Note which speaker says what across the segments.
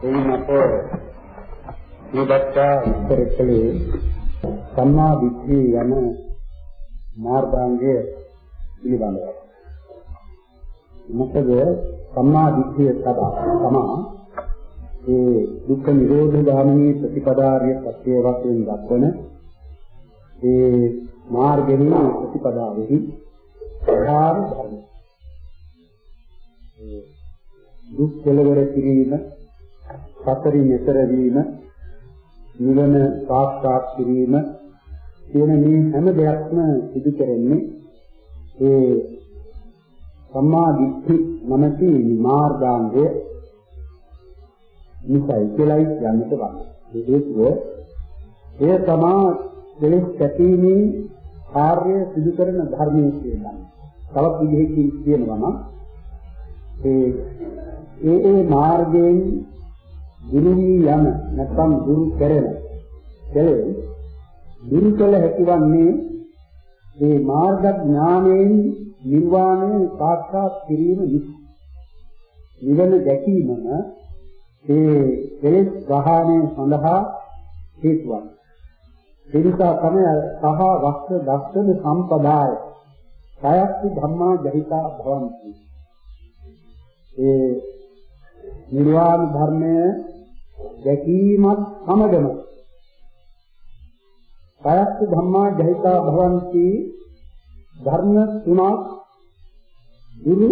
Speaker 1: එයින් අප මේකට උත්තර කළේ සම්මා දිට්ඨිය යන මාර්ගාංගය පිළිබඳව. මොකද සම්මා දිට්ඨිය සදා තමා ඒ දුක්ඛ නිරෝධ ගාමිනී ප්‍රතිපදාරිය සත්‍ය වශයෙන් දක්වන ඒ මාර්ගෙහි ප්‍රතිපදාවෙහි ප්‍රධාන ධර්ම. දුක් කෙලවර කිරීම, සතරින් එතර වීම, නිවන සාක්ෂාත් කිරීම කියන මේ හැම දෙයක්ම සිදු කරන්නේ ඒ සම්මා දිට්ඨි නමති මාර්ගාංගය නිසයි කියලායි යන්නට වන්නේ. ඒ හේතුව එය තමා දෙලෙස් කැපීමේ කාර්ය සිදු කරන ධර්මයේ කියලා. තවත් විදිහකින් කියනවා නම් ඒ ඒ ඒ මාර්ගයෙන් දුරු වී යන නැත්නම් දුරු කරන කෙලෙස් දුරු කළ හැකිවන්නේ මේ මාර්ග ඥානයෙන් නිර්වාණය සාක්ෂාත් කිරීම නිසා. නිවන දැකීමම ඒ කෙලෙස් ප්‍රහාණය සඳහා හේතුවක්. ඒ නිසා තමයි සහ වස්ත්‍ර දස්සන සම්පදාය සයත්ති ධම්මා ජහිතා භවಂತಿ. ඒ නිර්වාණ ධර්මය දැකීමත් සමගම සයත්ති ධම්මා ජහිතා භවಂತಿ ධර්ම තුනක් දුරු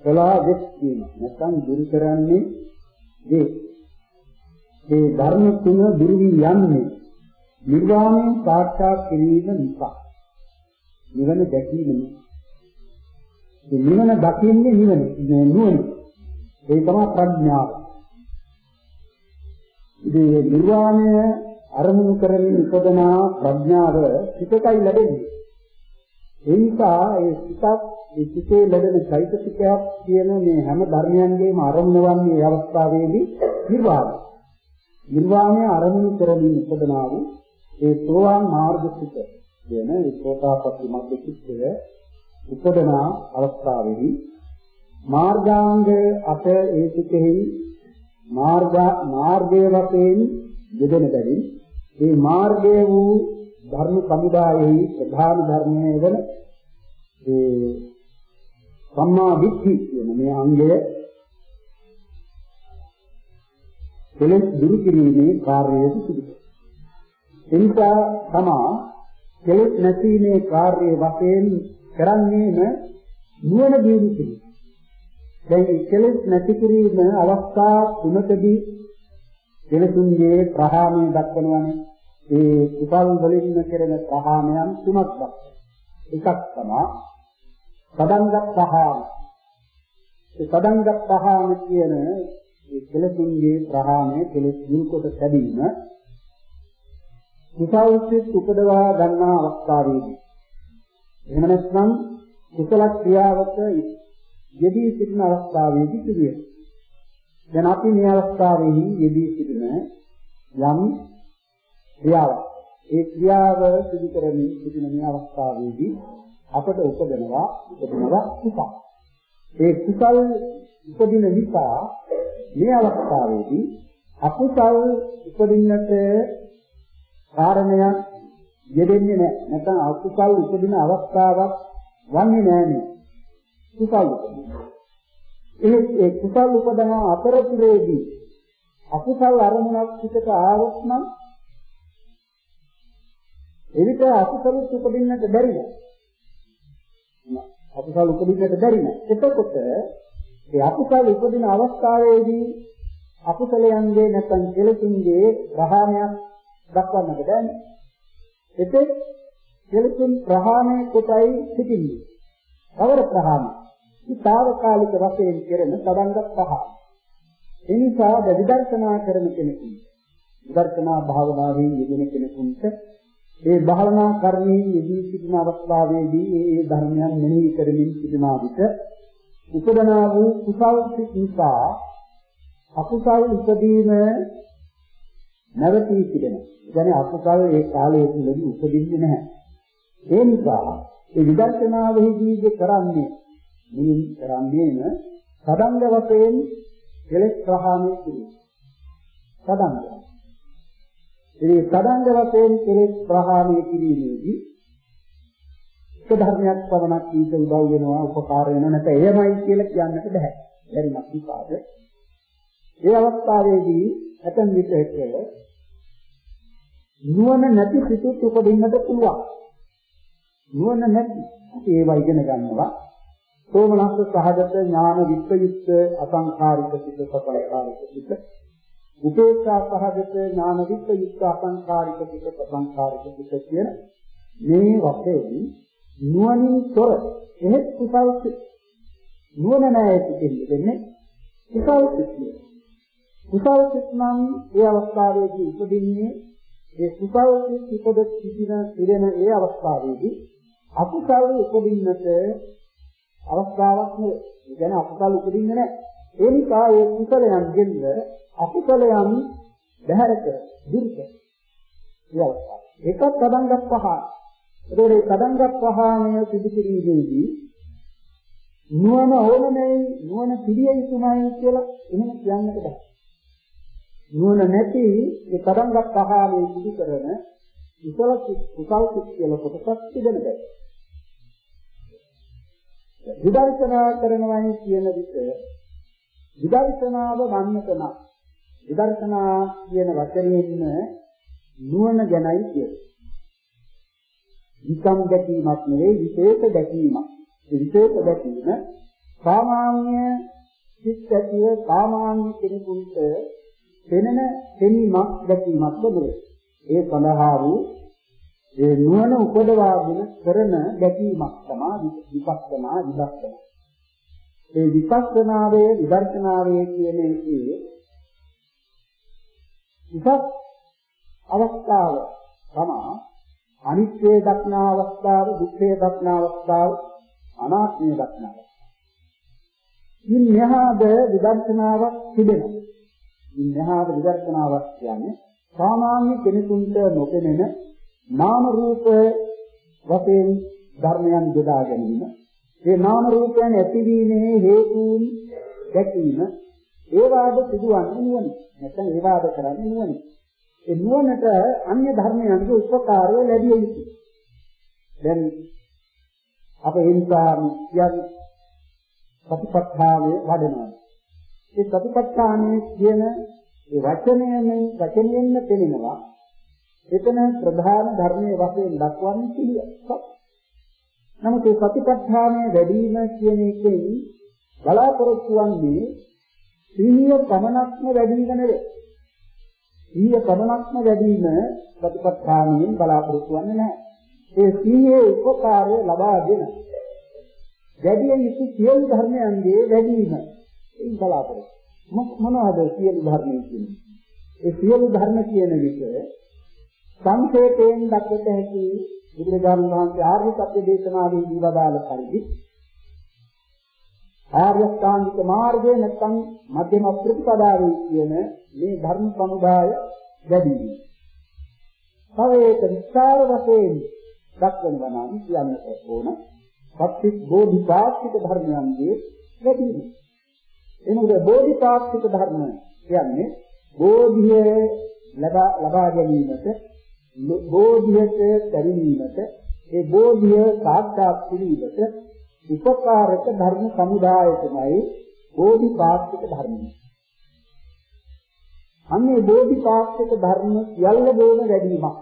Speaker 1: කළා දෙස් කියන නැත්නම් දුරු කරන්නේ ඒ ඒ ධර්ම තුන දුරු වී යන්නේ නිර්වාණය සාක්ෂාත් කිරීම නිසා. නිවන දැකීම නිසා. ඒ නිවන දකින්නේ නිවන. නුවණ ඒ තමයි ප්‍රඥාව ඉතින් නිර්වාණය අරමුණු කරමින් උපදනා ප්‍රඥාව පිටකයි ලැබෙන්නේ ඒ නිසා ඒ සිතක් ඒ සිතේ ලැබෙන චෛතසිකයක් කියන මේ හැම ධර්මයන්ගේම අරමුණ වන්නේ අවස්ථාවේදී නිර්වාණය. නිර්වාණය අරමුණු කරමින් උපදනා වූ ඒ සෝවාන් මාර්ග සිත කියන ඒ සෝතාපට්ටි මග්ග සිත්ය උපදනා අවස්ථාවේදී මාර්ගාංග අප ඒ සිතෙහි මාර්ග මාර්ගයේ වශයෙන් යෙදෙන බැවින් ඒ මාර්ගය වූ ධර්ම සමුදායෙහි ප්‍රධාන ධර්මයේ වන ඒ සම්මා දිට්ඨි කියන මේ අංගය කෙලෙස් දුරු කිරීමේ කාර්යය සිදු එනිසා තමා කෙලෙස් නැසීමේ කාර්යය වශයෙන් කරන්නේම නුවණ දියුණු කිරීම. දැන් කෙලෙස් නැති කිරීම අවස්ථා තුනකදී කෙලෙසුන්ගේ ප්‍රහාණය දක්වනවානේ. ඒ කුසල් වලින් කෙරෙන ප්‍රහාණයන් තුනක් දක්වනවා. එකක් තමයි සදංග ප්‍රහාණ. ඒ සදංග ප්‍රහාණ කියන ඒ කෙලෙසුන්ගේ ප්‍රහාණය කෙලෙස් දුරු කොට සැදීම කුසල් සිත් උපදවා ගන්නා අවස්ථාවේදී එහෙම නැත්නම් කුසල ක්‍රියාවක යෙදී සිටින අවස්ථාවේදී සිදුවේ. දැන් අපි මේ අවස්ථාවේදී යෙදී සිටින යම් ක්‍රියාවක්. ඒ ක්‍රියාව සිදු කරමින් සිටින මේ අවස්ථාවේදී අපට උපදනවා උපදනවා කුසල. ඒ කුසල් උපදින නිසා මේ අවස්ථාවේදී අකුසල් උපදින්නට කාරණයක් යෙදෙන්නේ නැහැ. නැත්නම් අකුසල් උපදින අවස්ථාවක් වන්නේ නැහැ නේ. කුසල් ඒ ඒ කුසල් උපදන අතරතුරේදී අකුසල් අරමුණක් පිටට ආවොත් නම් එවිට අකුසල උපදින්නට බැරි නෑ. අකුසල උපදින්නට බැරි නෑ. එතකොට ඒ අකුසල උපදින අවස්ථාවේදී අකුසලයන්ගේ නැත්නම් කෙලෙසුන්ගේ ප්‍රහාණයක් දක්වන්නට බෑනේ. එතෙක් කෙලෙසුන් ප්‍රහාණය කොටයි සිටින්නේ. කවර ප්‍රහාණය? ඊතාවකාලික වශයෙන් කෙරෙන සබංග ප්‍රහාණය. ඒ නිසා විදර්ශනා කරන කෙනෙකුට විදර්ශනා භාවනාවෙන් යෙදෙන කෙනෙකුට ඒ භාවනා කර්මයේ යෙදී සිටින අවස්ථාවේදී ඒ ධර්මයන් මෙනෙහි කරමින් සිටින විට උපදනා වූ කුසල් සිත් නිසා අකුසල් උපදීන නැවතී සිටිනවා. කියන්නේ අකුසල් ඒ කාලයේ තුලදී උපදින්නේ නැහැ. ඒ නිසා ඒ විදර්ශනාවෙහිදී කරන්නේ මේ කරන්නේම සදංග වශයෙන් කෙලෙස් ප්‍රහාණය කිරීම. සදංග. ඉතින් සදංග වශයෙන් කෙලෙස් ප්‍රහාණය කිරීමේදී එක ධර්මයක් පමණක් ඊට උදව් වෙනවා උපකාර වෙනවා නැත්නම් එයමයි කියලා කියන්නට බෑ. බැරිමත් විපාද. ඒ අවස්ථාවේදී ඇතන් විටක නුවණ නැති සිතුත් උපදින්නට පුළුවන්. නුවණ නැති ඒවා ඉගෙන ගන්නවා. සෝමනස්ස සහගත ඥාන විප්‍රයුක්ත අසංඛාරික සිත සපලකාරික සිත. උපේක්ෂා සහගත ඥාන විප්‍රයුක්ත අසංඛාරික සිත සපංඛාරික සිත කියන මේ වශයෙන් නුවණින් තොර එහෙත් කුසල් සිත් නුවණ නැහැ සිටින්නේ වෙන්නේ කුසල් සිත් කුසල් සිත් නම් ඒ අවස්ථාවේදී උපදින්නේ ඒ කුසල් සිත් ඉපද සිටින ඉරෙන ඒ අවස්ථාවේදී අකුසල් උපදින්නට අවස්ථාවක් නෙවෙයි. ඒ කියන්නේ අකුසල් උපදින්නේ නැහැ. ඒ නිසා ඒ කුසලයන් දෙන්න අකුසලයන් බැහැර කර දුරු කර. ඒ අවස්ථාව. ඒකත් තදංගත් පහයි. ඒකෝට ඒ තදංගත් පහණය සිදු කිරීමේදී නුවණ ඕනනේ නුවණ පිළිය යුතුමයි කියලා එහෙම කියන්නට බෑ. නුවණ නැති ඒ තදංගත් පහණය සිදු කරන කුසල කුසල් කියලා කොටසක් තිබෙන බෑ. විදර්ශනා කරනවායි කියන විට විදර්ශනාව ගන්නට නම් විදර්ශනා කියන වචනයෙන්ම නුවණ ගැනයි කියන්නේ. විකම් දැකීමක් නෙවෙයි විශේෂ දැකීමක්. ඒ විශේෂ දැකීම සාමාන්‍ය සිත් ඇතිව සාමාන්‍ය කෙනෙකුට පෙනෙන පෙනීමක් දැකීමක් නෙවෙයි. ඒ සඳහා වූ ඒ නුවණ උපදවාගෙන කරන දැකීමක් තමයි විපස්සනා විදර්ශනා. ඒ විපස්සනාවේ විදර්ශනාවේ කියන එකේ උසස් අවස්ථාව තමයි අනිත්‍ය දක්නා අවස්ථාව, දුක්ඛය දක්නා අවස්ථාව, අනාත්මය දක්නා අවස්ථාව. ඉන් මෙහාද විදර්ශනාවක් තිබෙනවා. ඉන් මෙහාද විදර්ශනාවක් කියන්නේ සාමාන්‍ය කෙනෙකුට නොපෙනෙන නාම රූප වශයෙන් ධර්මයන් බෙදා ගැනීම. ඒ නාම රූපයන් ඇතිවීමේ හේතුන් දැකීම ඒ වාද සිදුවන්නේ නුවණ නැත්නම් ඒ වාද කරන්නේ නුවණ ඒ නුවණට අන්‍ය ධර්මයන්ගේ උපකාරය ලැබිය යුතුයි. දැන් අප හින්සාන් කියන්නේ ප්‍රතිපත්තාවේ වඩනවා. ඒ ප්‍රතිපත්තානේ කියන ඒ වචනයෙන් වචනයෙන්ම පෙනෙනවා එතන ප්‍රධාන ධර්මයේ වශයෙන් දක්වන්නේ සිහිය. නමුත් ඒ සතිපට්ඨානය වැඩි වීම කියන එකෙන් බලාපොරොත්තු වන්නේ සිහිය පමණක්ම වැඩි වීම නෙවෙයි. සිහිය පමණක්ම වැඩි වීම සතිපට්ඨානයෙන් බලාපොරොත්තු වෙන්නේ නැහැ. ඒ සිහියේ උපකාරය ලබාගෙන වැඩි යුතු සියලු ධර්මයන්ගේ වැඩි වීම ඒ බලාපොරොත්තු. මොනවද සියලු ධර්ම කියන්නේ? ඒ සියලු ධර්ම කියන විදිහ සංකේතයෙන් දක්වත හැකි බුදුරජාණන් වහන්සේ ආර්ය සත්‍ය දේශනාවේදී වදාළ පරිදි ආර්ය ශ්‍රාන්තික මාර්ගය නැත්නම් මධ්‍යම ප්‍රතිපදාවේ කියන මේ ධර්ම සමුදාය වැඩි වීම. තව ඒක විස්තර වශයෙන් දක්වනවා නම් කියන්නට ඕන සත්‍විස් බෝධිපාක්ෂික ධර්මයන්ගේ වැඩි වීම. එනකොට බෝධිපාක්ෂික ධර්ම කියන්නේ බෝධිය ලබා ලබා ගැනීමට බෝධියට පැමිණීමට ඒ බෝධිය සාක්ෂාත් කිරීමට උපකාරක ධර්ම සමුදාය තමයි බෝධිපාක්ෂික ධර්ම. අන්නේ බෝධිපාක්ෂික ධර්ම සියල්ල බෝධ වැඩිමක්.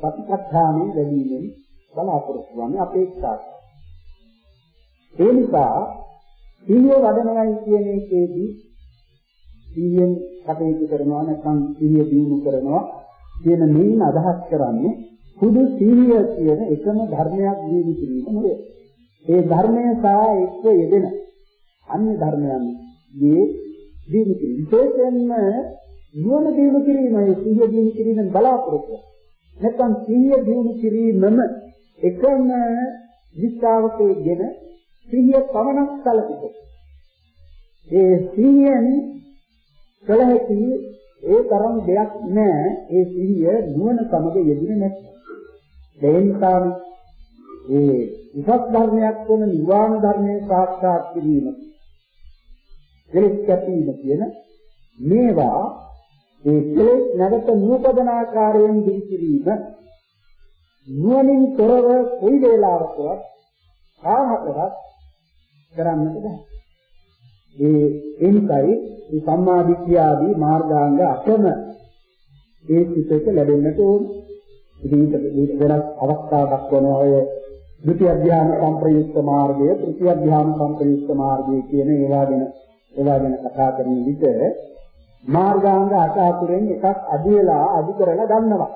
Speaker 1: ප්‍රතිපත්තානේ වැඩිමෙන් බලාපොරොත්තු වන්නේ අපේක්ෂා. ඒ නිසා සීය වදනයයි කියන එකේදී සීයෙන් කටයුතු කරනවා නැත්නම් සීය දිනු කරනවා කියන මේන් අදහස් කරන්නේ හුදු සීලිය කියන එකම ධර්මයක් දිනු කිරීම නෙවෙයි. ඒ ධර්මය සහ එක්ක යෙදෙන අන්‍ය ධර්මයන් දී දිනු කිරීම. විශේෂයෙන්ම නුවණ දිනු කිරීමයි සීලිය දිනු කිරීමෙන් බලාපොරොත්තු. නැත්නම් සීලිය දිනු කිරීමම එකම විස්තාවකයේගෙන සීලිය පමණක් කලකිත. ඒ සීලියෙන් කල හැකි ඒ තරම් දෙයක් නෑ ඒ සිහිය නුවණ සමග යෙදෙන්නේ නැත්නම්. ඒ නිසා ඒ විපස් ධර්මයක් වන නිවාන ධර්මයේ සාක්ෂාත් කිරීම කෙලෙස් කැපීම කියන මේවා ඒ කෙලෙස් නැවත නූපදන ආකාරයෙන් දිවිසිරීම නුවණින් තොරව කොයි වේලාවකවත් කාහතරක් කරන්නට බෑ. ඒ එනිසයි මේ සම්මා දිට්ඨිය ආදී මාර්ගාංග අටම ඒ සිතට ලැබෙන්නට ඕන. ඉතින් ඊට වෙනස් අවස්ථාවක් වනවා ඔය ද්විතිය අධ්‍යාන සම්ප්‍රයුක්ත මාර්ගය, තෘතිය අධ්‍යාන සම්ප්‍රයුක්ත මාර්ගය කියන ඒවා ගැන ඒවා ගැන කතා කරන විට මාර්ගාංග අට අතුරෙන් එකක් අඩු වෙලා අඩු කරලා ගන්නවා.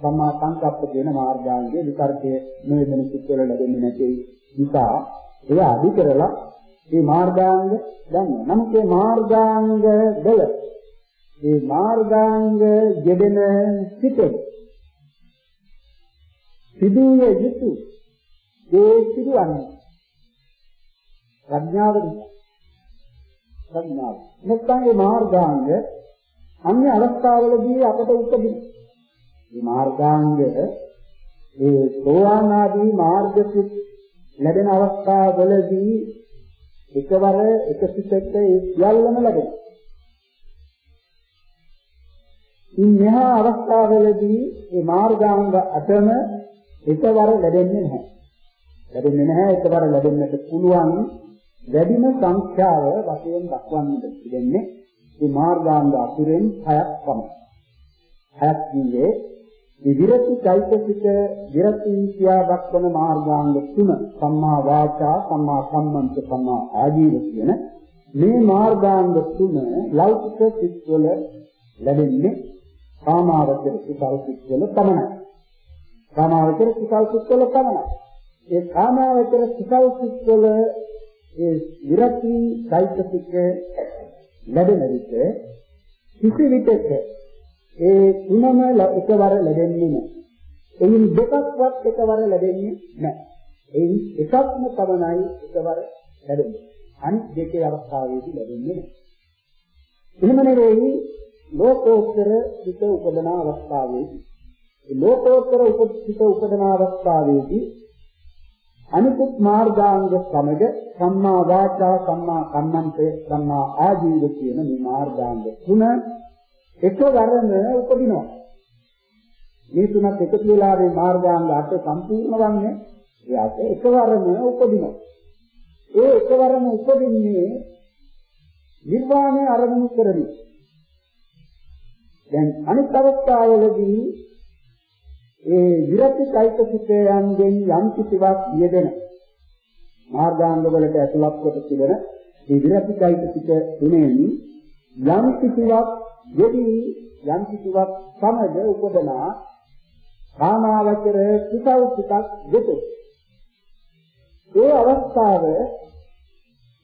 Speaker 1: සම්මා සංකප්ප කියන මාර්ගාංගයේ විකල්පයේ නොයෙදෙන සිත්වල ලැබෙන්නේ නැති නිසා ඒව අඩු කරලා මේ මාර්ගාංග ගන්නවා. නමුත් මේ මාර්ගාංග වල මේ මාර්ගාංග යෙදෙන සිටේ සිදුවේ යුතු ඒ සිදුවන්නේ ප්‍රඥාව නිසා ප්‍රඥාව. නැත්නම් මේ මාර්ගාංග අන්‍ය අවස්ථාවලදී අපට උපදින. මේ මාර්ගාංග ඒ සෝවාන් ආදී මාර්ගසිත ලැබෙන අවස්ථාවලදී එකවර එක සිතට ඒ සියල්ලම ලැබෙනවා. ඉන් මෙහා අවස්ථාවලදී මේ මාර්ගාංග අටම එකවර ලැබෙන්නේ නැහැ. ලැබෙන්නේ නැහැ එකවර ලැබෙන්නට පුළුවන් වැඩිම සංඛ්‍යාව වශයෙන් දක්වන්නට පිළිෙන්නේ මේ මාර්ගාංග අතුරෙන් හයක් පමණයි. හයක් කියන්නේ විරති চৈতසික විරති කියා දක්වන මාර්ගාංග තුන සම්මා වාචා සම්මා සම්මන්ත සම්මා ආජීව කියන මේ මාර්ගාංග තුන ලෞකික සිත්වල ලැබෙන්නේ කාමාවචර සිතල් සිත්වල පමණයි. කාමාවචර සිතල් සිත්වල පමණයි. ඒ කාමාවචර සිතල් සිත්වල ඒ විරති চৈতසික ලැබෙන විට කිසි විටක ඒ තුනම එකවර ලැබෙන්නේ නැහැ. එයින් දෙකක්වත් එකවර ලැබෙන්නේ නැහැ. එයින් එකක්ම පමණයි එකවර ලැබෙන්නේ. අනිත් දෙකේ අවස්ථාවේදී ලැබෙන්නේ නැහැ. එහෙම නෙවෙයි ලෝකෝත්තර සිත උපදන අවස්ථාවේදී. ලෝකෝත්තර උපසිත උපදන අවස්ථාවේදී අනිකුත් මාර්ගාංග සමග සම්මා වාචා සම්මා කම්මන්තේ සම්මා ආජීව කියන මේ මාර්ගාංග තුන එකවරම උපදිනවා. මේ තුනත් එකතු වෙලා මේ මාර්ගාංග අට සම්පූර්ණ වන්නේ එයාට එකවරම උපදිනවා. ඒ එකවරම උපදින්නේ නිර්වාණය අරමුණු කරගෙන. දැන් අනිත් අවස්ථාවලදී ඒ විරති চৈতසිකයන්ගෙන් යම් කිසිවක් යෙදෙන මාර්ගාංග වලට ඇතුළත් කොට තිබෙන ඒ විරති চৈতසික තුනෙන් යම් කිසිවක් යෙදී යම් කිසිවක් සමග උපදනා කාමාවචර කුසල් සිතක් දෙත. ඒ අවස්ථාව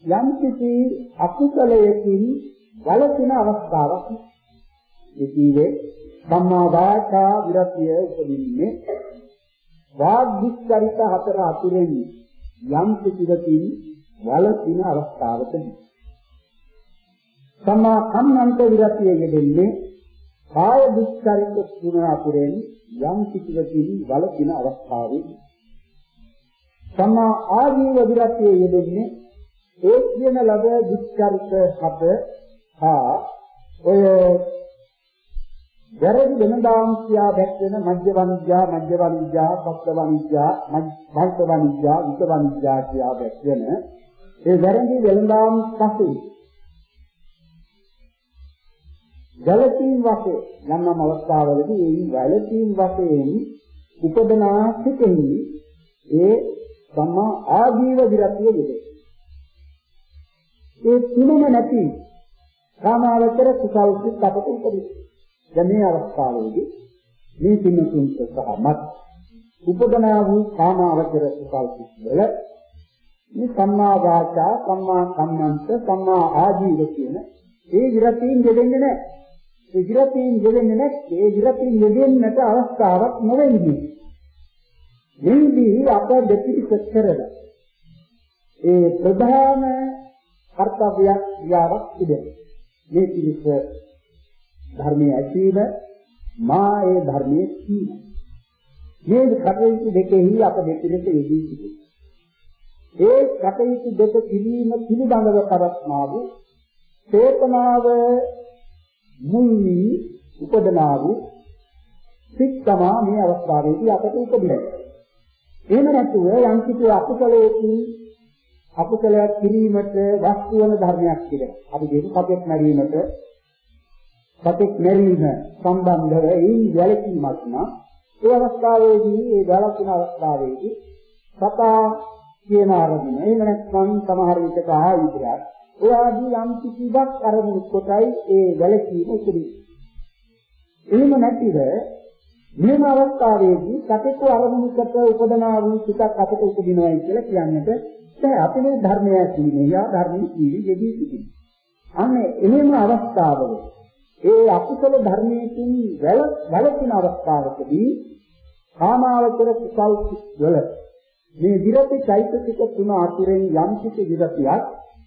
Speaker 1: යම් කිසි අකුසලයකින් වළකින අවස්ථාවක්. ඉතිවේ සම්මා වාචා විරතිය උපදින්නේ වාග් විස්තරිත හතර අතුරෙන් යම් කිසිවකින් වළකින අවස්ථාවකදී සම්මා කම්මන්ත විරතිය යෙදෙන්නේ කාය විස්තරිත තුන අතුරෙන් යම් කිසිවකින් වළකින අවස්ථාවේ. සම්මා ආජීව විරතිය යෙදෙන්නේ ඒ කියන ලබ විස්තරිත හත හා ඔය වැරදි වෙනදාම් කියා දැක්වෙන මධ්‍ය වනිජ්ජා මධ්‍ය වනිජ්ජා පස්ස වනිජ්ජා මධ්‍ය වනිජ්ජා විත වනිජ්ජා කියා දැක්වෙන ඒ වැරදි වෙනදාම් පසු ජලතීන් වශයෙන් යම් යම් අවස්ථාවලදී ඒ ජලතීන් වශයෙන් උපදනා සිටෙහි ඒ සම්මා ආජීව විරතිය යෙදේ. ඒ තුනම නැති කාමාවචර කුසල් සිත් අපට උපදින. දැන් මේ අවස්ථාවේදී මේ පින්නතුන්ට සහමත් උපදනා වූ කාමාවචර කුසල් සිත් වල මේ සම්මා වාචා සම්මා කම්මන්ත සම්මා ආජීව කියන ඒ විරතීන් දෙන්නේ නැහැ. ඒ විරතීන් දෙන්නේ නැත්නම් ඒ විරතීන් යෙදෙන්නට අවස්ථාවක් නොවෙන්නේ. මේදී අප දෙපිට කරලා ඒ ප්‍රධාන කර්තව්‍යයක් ක්‍රියාවක් තිබෙනවා. මේ පිළිස ධර්මයේ ඇසීම මා ඒ ධර්මයේ කීම. මේ කටයුතු දෙකෙහි අප දෙපිට යෙදී සිටිනවා. ඒ කටයුතු දෙක කිරීම පිළිබඳව පවත්නා වූ චේතනාව මුල් වී උපදනා වූ සිත් තමා මේ අවස්ථාවේදී අපට උපදින්නේ. එහෙම නැතුව යම් කිසි අකුසලයකින් අකුසලයක් කිරීමට වස්තු වන ධර්මයක් කියලා. අපි කියමු සතෙක් මැරීමට සතෙක් මැරීම සම්බන්ධව ඒ වැළකීමක් නම් ඒ අවස්ථාවේදී ඒ වැළකීම අවස්ථාවේදී සතා කියන අරමුණ එහෙම නැත්නම් සමහර විටක ආයුධයක් ඒ ආදී යම් කිසිවක් අරමුණු කොටයි ඒ වැළකීම උපදින්නේ. එහෙම නැතිව මෙම අවස්ථාවේදී සතෙකු අරමුණකට උපදනා වූ සිතක් අපට උපදිනවායි කියලා කියන්නට බෑ. අපි මේ ධර්මය කියන්නේ යා ධර්මී කීවි යෙදී සිටින. අනේ එහෙම අවස්ථාවල ඒ අකුසල ධර්මයෙන් වැළකීන අවස්ථාවකදී කාමාවචර කුසල් වල මේ විරති චෛතසික තුන අතුරෙන් යම් කිසි විරතියක්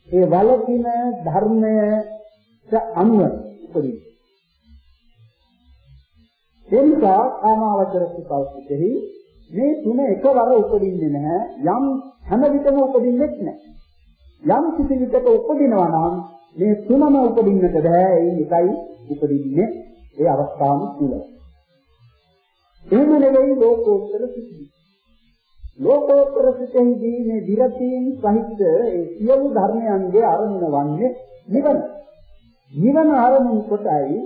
Speaker 1: ඒ වලකින ධර්මයට අනුව උපදින. එනිසා කාමාවචර කුසල්ෙහි මේ තුන එකවර උපදින්නේ නැහැ යම් හැම විටම උපදින්නේ නැහැ. යම් කිසි විටක උපදිනවා නම් මේ තුනම උපදින්නට බෑ ඒ එකයි උපදින්නේ ඒ අවස්ථාවම තුල. එහෙම නෙවෙයි ලෝකෝත්තර සිද්ධි. ලෝකෝත්තර සිතෙහිදී මේ විරතීන් සහිත ඒ සියලු ධර්මයන්ගේ අරමුණ වන්නේ නිවන. නිවන අරමුණු කොටයි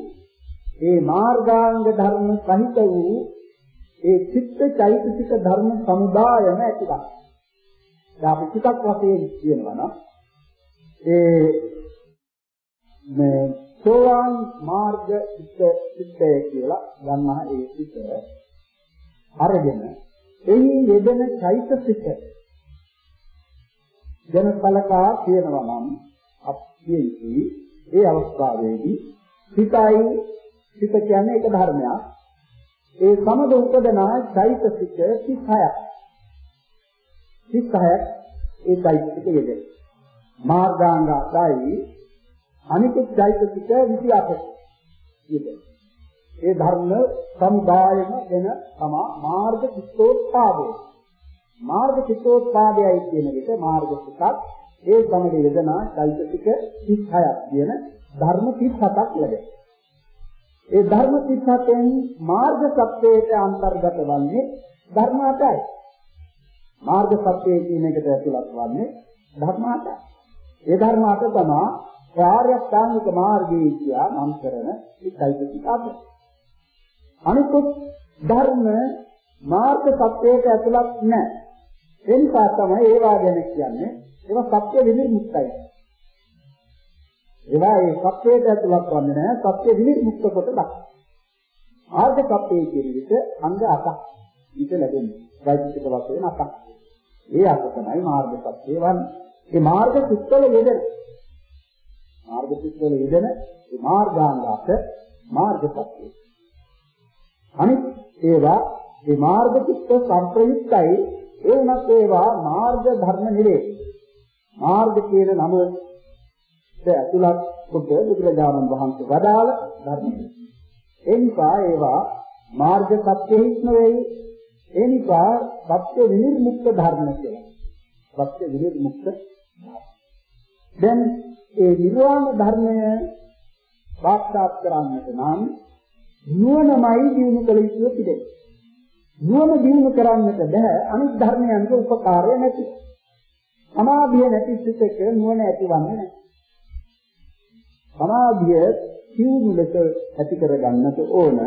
Speaker 1: ඒ මාර්ගාංග ධර්ම සහිත වූ ඒ චිත්ත චෛතසික ධර්ම සමුදායම ඇතිවක්. දැන් අපි ටිකක් වශයෙන් කියනවා නම් ඒ මේ සෝවාන් මාර්ග චිත්ත චිත්තය කියලා ගන්නා ඒ චිත්ත අරගෙන එහි යෙදෙන චෛතසික ජන කලකා කියනවා නම් අපි ඒ අවස්ථාවේදී සිතයි සිත කියන්නේ එක ධර්මයක්. ඒ සමග උපදනා චෛතසික 36ක්. 36ක් ඒ චෛතසික යෙදෙන. මාර්ගාංග 8යි අනිකුත් චෛතසික 28ක් යෙදෙන. ඒ ධර්ම සමුදායම වෙන තමා මාර්ග චිත්තෝත්පාදය. මාර්ග චිත්තෝත්පාදයයි කියන විට මාර්ග සිතක් ඒ සමග යෙදෙනා චෛතසික 36ක් කියන ධර්ම 37ක් ලැබෙනවා. ඒ ධර්ම 37න් මාර්ග සත්‍යයට අන්තර්ගත වන්නේ ධර්ම 8යි. මාර්ග සත්‍යය කියන එකට ඇතුළත් වන්නේ ධර්ම 8යි. ඒ ධර්ම 8 තමයි ආර්යසංගික මාර්ගයේ කියා නම් කරන ඉස්සයිතික අත. අනිකුත් ධර්ම මාර්ග සත්‍යයට ඇතුළත් නැහැ. ඒ නිසා තමයි ඒවා ගැන කියන්නේ ඒවා සත්‍ය විනිර්මුක්තයි. ඒවා ඒ සත්‍යයට ඇතුළත් වන්නේ නැහැ සත්‍ය විනිර්මුක්ත කොට දක්. ආර්ධ සත්‍යයේ කියන විට අංග 8ක් ඊට ලැබෙන්නේ. වෛද්‍යික වශයෙන් 8ක්. ඒ අට තමයි මාර්ග සත්‍ය වන්නේ. ඒ මාර්ග සිත්වල යෙදෙන මාර්ග සිත්වල යෙදෙන ඒ මාර්ගාංග අට මාර්ග සත්‍ය. අනිත් ඒවා ඒ මාර්ග චිත්ත සම්ප්‍රයුක්තයි ඒ වුණත් ඒවා මාර්ග ධර්ම නෙවේ. මාර්ග කියන නම ඇතුළත් කොට බුදුරජාණන් වහන්සේ වදාළ ධර්ම. ඒ නිසා ඒවා මාර්ග සත්‍යෙහිත් නෙවෙයි ඒ නිසා සත්‍ය විනිර්මුක්ත ධර්ම කියලා. සත්‍ය විනිර්මුක්ත දැන් ඒ නිර්වාණ ධර්මය සාක්ෂාත් කරන්නට නම් නුවණමයි දිනු කළ යුතු පිළිදෙයි. නුවණ දිනු කරන්නට බෑ අනිත් ධර්මයන්ගේ උපකාරය නැති. සමාධිය නැති සිතක නුවණ ඇතිවන්නේ නැහැ. සමාධිය සිවුණු ලෙස ඇති කරගන්නට ඕන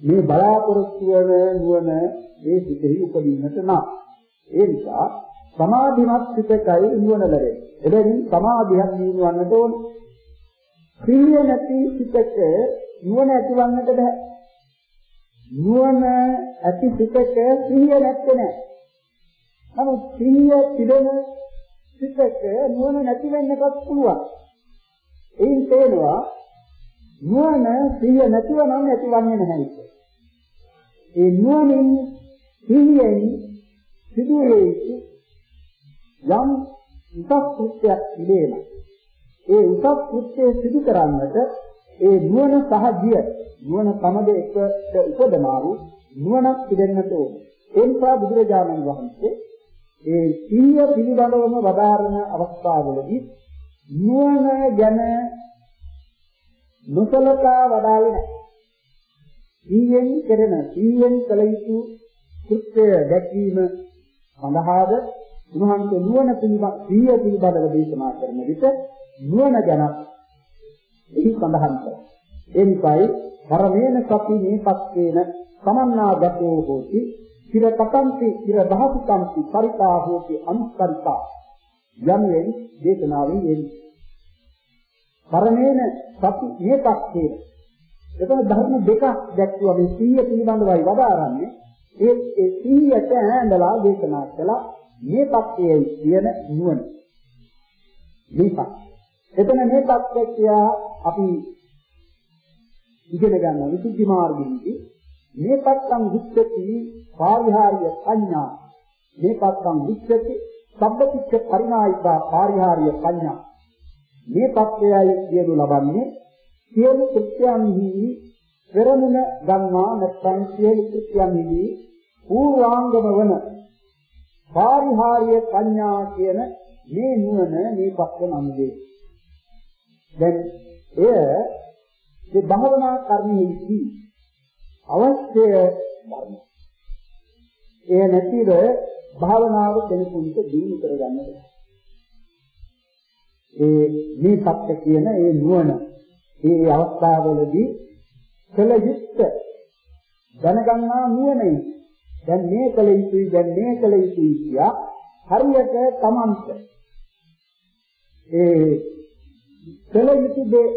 Speaker 1: මේ බලාපොරොත්තු වන නුවණ ඒ සිතෙහි උපදින්නට නම් ඒ නිසා සමාධිමත් සිතකයි නුවණ ලැබෙන්නේ එබැවින් සමාධියක් දිනවන්නට ඕන සිහිය නැති සිතක නුවණ ඇතිවන්නට බෑ නුවණ ඇති සිතක සිහිය නැත්තේ නෑ නමුත් සිහිය තිබෙන සිතක නුවණ නැති වෙන්නත් පුළුවන් එයින් තේනවා නුවණ සිහිය නැතිව නම් ඇතිවන්නේ නැහැ ඒක. ඒ නුවණින් සිහියෙන් සිදුවේ යම් උසස් කෘත්‍යයක් පිළිේම. ඒ උසස් කෘත්‍යය සිදු කරන්නට ඒ නුවණ සහජිය නුවණ සමග එකට උපදනා වූ නුවණක් පිළිගන්නට ඕනේ. ඒ නිසා බුදුරජාණන් වහන්සේ ඒ සිහිය පිළිබඳවම වදාරන අවස්ථාවලදී නුවණ ගැන නොසලකා වඩාලේ නැහැ. සීයෙන් කෙරෙන සීයෙන් කළ යුතු කෘත්‍ය දැක්වීම සඳහාද උන්වහන්සේ නුවණ පිළිබඳ සීය පිළිබඳව දේශනා කරන විට නුවණ ගැන එහි සඳහන් කරනවා. ඒ නිසායි පරමේන සති මේපස්සේන සමන්නාගතෝ හෝති චිර තකන්ති චිර දහසිකන්ති පරිතා හෝති අනුස්කරිතා. යන්නේ දේශනාවෙන් එන්නේ. පරමේන සති මේපස්සේන එතන ධර්ම දෙකක් දැක්වුවා. මේ සීය පිළිබඳවයි වදාරන්නේ. ඒ ඒ සීයට ඇඳලා දේශනා කළා. මේ පක්ෂයේ කියන නුවණ. මේක එතන මේ පක්ෂය අපි ඉගෙන ගන්න විසුද්ධි මාර්ගයේදී මේ පක්ෂං විච්ඡති පාරිහාර්ය පඤ්ඤා මේ පක්ෂං විච්ඡති සම්පතිච්ච පරිණායිකා පාරිහාර්ය පඤ්ඤා මේ පක්ෂයයි කියනු ලබන්නේ සියලු කෘත්‍යයන්හි පෙරමුණ ගන්නා නැත්නම් සියලු කෘත්‍යයන්හි පූර්වාංගම වන පාරිහාර්ය පඤ්ඤා කියන මේ නුවණ මේ පස්ස නම් වේ. දැන් එය මේ භාවනා කර්මයේදී අවශ්‍ය ධර්ම. එය නැතිව භාවනාව කෙනෙකුට දිනු කරගන්නට ඒ මේ සත්‍ය කියන ඒ නුවණ මේ අවස්ථාවවලදී කළ යුත්තේ දැනගන්නා නුවණයි දැන් මේ කළ යුතුයි දැන් මේ කළ යුතුයි කියා හරියට තමන්ට ඒ කළ යුතු දේ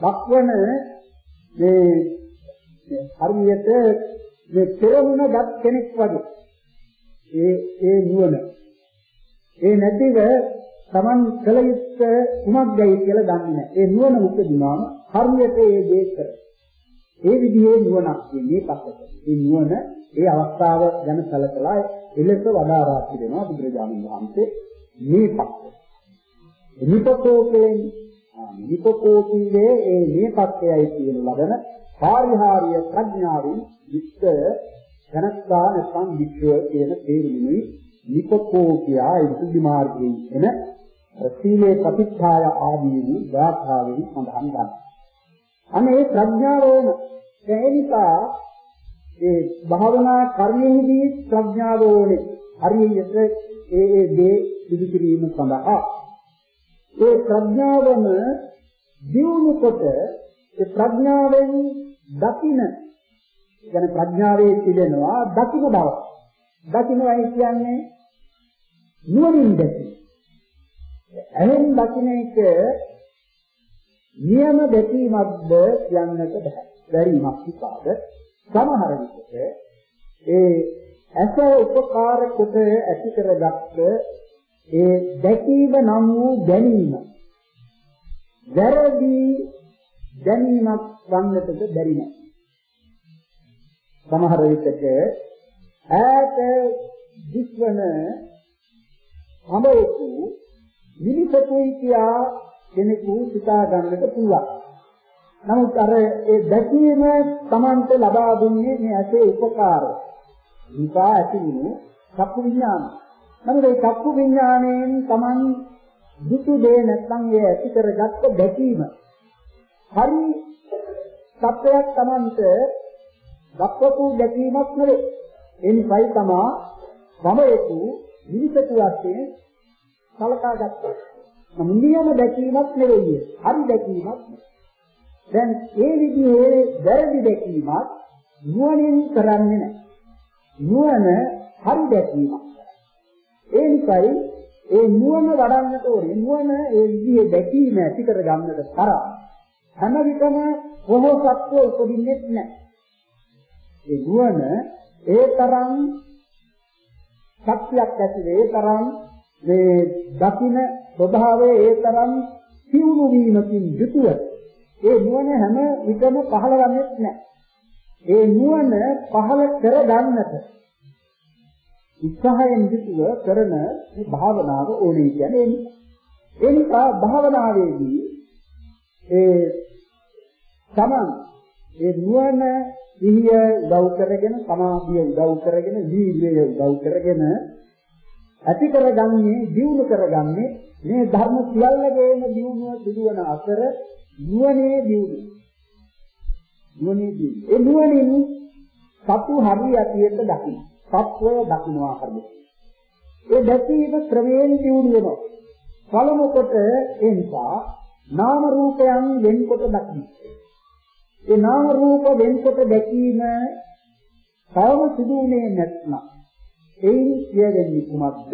Speaker 1: දක්වන මේ හරියට මේ පෙරමුණ දත් කෙනෙක් වගේ ඒ ඒ නුවණ ඒ නැතිව Taman කළ යුත්තේ කුමක්දයි කියලා දන්නේ නැහැ. ඒ නුවණ උපදිනාම හරියට ඒ දේ කර. ඒ විදිහේ නුවණක් කියන්නේ පස්සට. ඒ නුවණ ඒ අවස්ථාව ගැන සැලකලා එලෙස වදාරා තිබෙනවා බුදුරජාණන් වහන්සේ මේ පස්ස. නිපකෝපයෙන් නිපකෝපීවේ ඒ මේ පස්සයයි කියන ලබන පාරිහාර්ය ප්‍රඥාවෙන් විස්ත ජනස්සා නැත්නම් විශ්ව කියන තේරුමයි නිපකෝපියා ඒ විසුද්ධි මාර්ගයෙන් එන සීලේ ප්‍රතික්ෂාය ආදී වූ ගාථාවෙන් සඳහන් ගන්නවා. අනේ ප්‍රඥාව වෙන ඒ නිසා ඒ භාවනා කර්මයේදී ප්‍රඥාව ඕනේ. හරියට ඒ ඒ දේ සිදු කිරීම සඳහා ඒ ප්‍රඥාවම දියුණු කොට ඒ ප්‍රඥාවෙන් දකින යන ප්‍රඥාවේ තිබෙනවා දකින බව. දකින්නයි කියන්නේ නුවණින් දැකීම. එහෙන් දකින්න එක නියම දැකීමක්ද කියන්නට බෑ. බැරිමක් නිසාද සමහර විට ඒ ඇස උපකාර කොට ඇති කරගත්ත ඒ දැකීම නම් වූ දැනීම වැරදි දැනීමක් වන්නටද බැරි නෑ. සමහර විටක ඈත දිස්වන අමරකු මිනිසෙකුයි කියා කෙනෙකු සිතා ගන්නට පුළුවන්. නමුත් අර ඒ දැකීම Tamante ලබා දුන්නේ මේ ඇසේ උපකාරය. නිසා ඇතිවුණු චක්කු විඥාන. නමුත් ඒ චක්කු විඥාණයෙන් Taman දුතු දේ නැත්නම් ඒ ඇති කරගත්ත දැකීම. හරි සත්‍යයක් Tamante දක්වපු දැකීමක් නෙවෙයි. ඒ නිසායි තමා වමයේතු විනිසතු වශයෙන් සලකා ගත්තා. නියම දැකීමක් නෙවෙයි. හරි දැකීමක්. දැන් ඒ විදිහේ වැරදි දැකීමක් නුවණින් කරන්නේ නැහැ. නුවණ හරි දැකීමක්. ඒ නිසායි ඒ නුවණ වඩන්නට ඕනේ. නුවණ ඒ විදිහේ දැකීම ඇති කර ගන්නට තරම් හැම විටම බොහෝසත්ව උපදින්නේ නැහැ. ඒ නුවණ ඒ තරම් ශක්තියක් ඇති ඒ තරම් මේ දකින ස්වභාවයේ ඒ තරම් සිවුණු වීමකින් යුතුව ඒ නුවණ හැම විටම පහළ ගන්නෙත් නැහැ. ඒ නුවණ පහළ කර ගන්නට උත්සාහයෙන් යුතුව කරන මේ භාවනාව ඕනේ කියන්නේ ඒ නිසා භාවනාවේදී ඒ තමන් ඒ නුවණ සිහිය උදව් කරගෙන සමාධිය උදව් කරගෙන වීර්යය උදව් කරගෙන ඇති කරගන්නේ දියුණු කරගන්නේ මේ ධර්ම සියල්ලගේම දියුණුව සිදුවන අතර නුවණේ දියුණුව. නුවණේ දියුණුව. ඒ නුවණින් සතු හරියටියට දකින්න. සත්වය දකින්නවා කරන්නේ. ඒ දැකීම ක්‍රමයෙන් දියුණු වෙනවා. පළමු කොට ඒ නිසා නාම රූපයන් වෙන්කොට දකින්න. ඒ නාම රූප වෙන්කොට දැකීම තවම සිදුුනේ නැත්නම් එයින් කියවෙන්නේ කුමක්ද?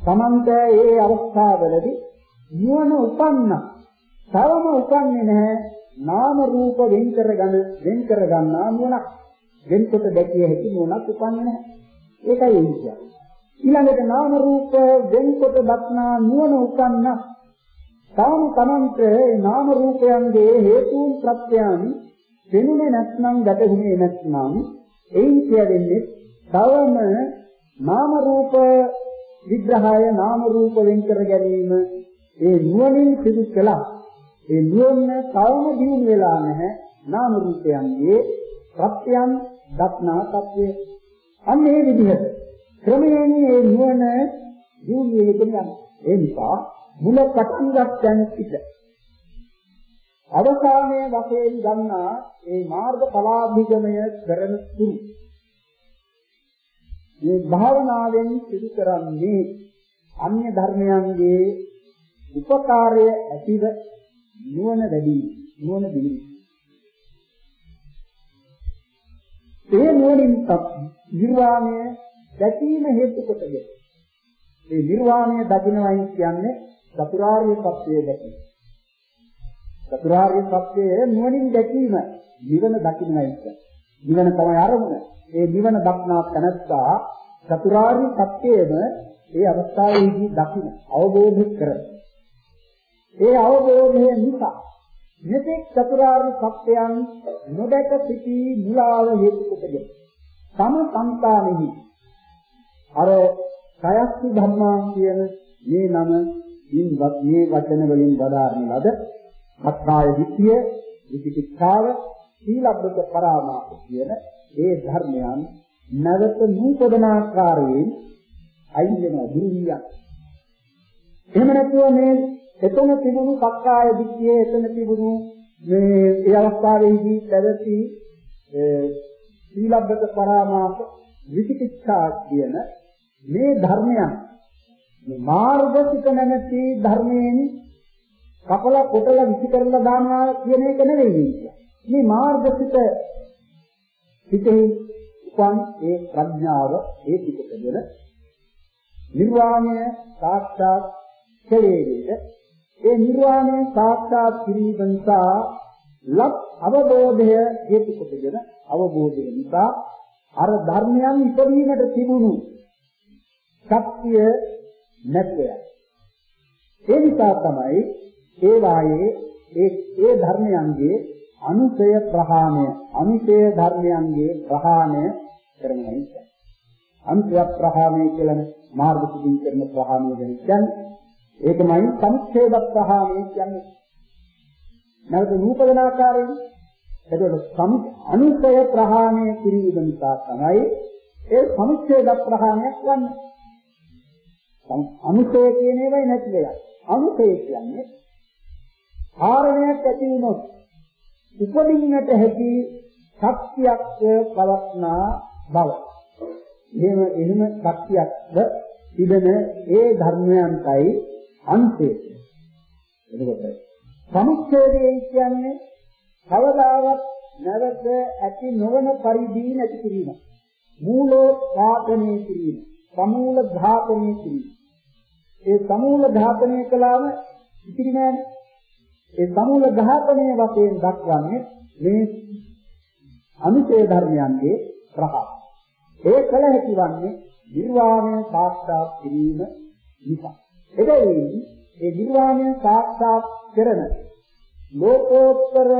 Speaker 1: සමන්ත ඒ අවස්ථාවවලදී නුවණ උපන්න. තවම උපන්නේ නැහැ. නාම රූප වෙන් කරගෙන වෙන් කරගන්නා නුවණක්. වෙන්කොට දැකිය හැකි නුවණක් උපන්නේ නැහැ. ඒකයි ඒ කියන්නේ. ඊළඟට නාම රූප වෙන්කොට දක්නා නුවණ උපන්න. තාම තමන්ට නාම රූපයන්ගේ හේතුන් ප්‍රත්‍යයන් දෙන්නේ නැත්නම් ගැටුනේ නැත්නම් එයින් කියවෙන්නේ තවම නාම රූප විග්‍රහය නාම රූප වෙන් කර ගැනීම ඒ නුවණින් සිදු කළා. ඒ නුවණ තවම දිනු වෙලා නැහැ. නාම රූපයන්ගේ ප්‍රත්‍යයන් දක්නා තත්වය. අන්න ඒ විදිහට ක්‍රමයෙන් මේ නුවණ දිනු වෙගෙන ඒ නිසා මුල පටන් ගන්න සිට අවසානයේ වශයෙන් ගන්නා ඒ මාර්ග ඵලාභිගමය කරන තුරු මේ භාවනාවෙන් සිදු කරන්නේ අන්‍ය ධර්මයන්ගේ උපකාරය ඇතිව නුවණ වැඩි නුවණ දිනු. ඒ නුවණින් තත් නිර්වාණය දැකීම හේතු කොටගෙන මේ නිර්වාණය දකින්නයි කියන්නේ චතුරාර්ය සත්‍යය දැකීම. චතුරාර්ය සත්‍යය නුවණින් දැකීම නිවන දකින්නයි කියන්නේ. නිවන තමයි අරමුණ. ඒ නිවන දක්නා තැනත්තා චතුරාර්ය සත්‍යයම ඒ අවස්ථාවේදී දකින අවබෝධ කරගන්න. ඒ අවබෝධය නිසා මෙතෙක් චතුරාර්ය සත්‍යයන් නොදැක සිටි මුලාව හේතු කොටගෙන තම සංකානෙහි අර කයස්සි ධම්මා කියන මේ නම මේ වචන වලින් වදාරන ලද අත්කාය විත්‍ය විචිකිච්ඡාව සීලබ්බත පරාමාස කියන ඒ ධර්මයන් නැවත නූපදන ආකාරයෙන් අයින් වෙනවා දුරියක්. එහෙම නැතුව මේ එතන තිබුණු සක්කාය දිට්ඨිය එතන තිබුණු මේ ඒ අවස්ථාවේදී පැවති සීලබ්බත පරාමාස විචිකිච්ඡා කියන මේ ධර්මයන් මේ මාර්ගසිත නැමැති ධර්මයෙන් කපල කොටල විසි කරලා දානවා කියන එක නෙවෙයි මේ මාර්ගසිත හිතේ උපන් ඒ ප්‍රඥාව ඒ පිටකගෙන නිර්වාණය සාක්ෂාත් කෙරෙහිද ඒ නිර්වාණය සාක්ෂාත් කිරීම නිසා ලක් අවබෝධය හේතු කොටගෙන අවබෝධය නිසා අර ධර්මයන් ඉදීමට තිබුණු ශක්තිය නැත්ය. ඒ නිසා තමයි ඒ වායේ ඒ ඒ ධර්මයන්ගේ අනුසය ප්‍රහාණය අනුසය ධර්මයන්ගේ ප්‍රහාණය කරනවා කියන්නේ. අනුසය ප්‍රහාණය කියලා මාර්ග පිටින් කරන ප්‍රහාණය ගැන කියන්නේ. ඒකමයි සමුච්ඡේද ප්‍රහාණය කියන්නේ. නැවත නූපදන ආකාරයෙන් එතකොට සමු අනුසය ප්‍රහාණය කිරීම නිසා තමයි ඒ සමුච්ඡේද ප්‍රහාණයක් වන්නේ. අනුසය කියන ඒවායි නැති දෙයක්. අනුසය කියන්නේ කාරණයක් ඇති වුණොත් උපදින්නට හැකි ශක්තියක් පවත්නා බව. එහෙම එහෙම ශක්තියක්ද තිබෙන ඒ ධර්මයන්ටයි අන්තය. එතකොට සමුච්ඡේදය කියන්නේ කවදාවත් නැවත ඇති නොවන පරිදි නැති කිරීම. මූලෝත්පාදනය කිරීම. සමූල ඝාතනය කිරීම. ඒ සමූල ඝාතනය කළාම ඉතිරි නෑනේ. ඒ සමූල ඝාතනය වශයෙන් දක්වන්නේ මේ අනුශේ ධර්මයන්ගේ ප්‍රහාර. ඒ කල හැකි වන්නේ නිර්වාණය සාක්ෂාත් කිරීම නිසා. එබැවින් ඒ නිර්වාණය සාක්ෂාත් කරන ලෝකෝත්තර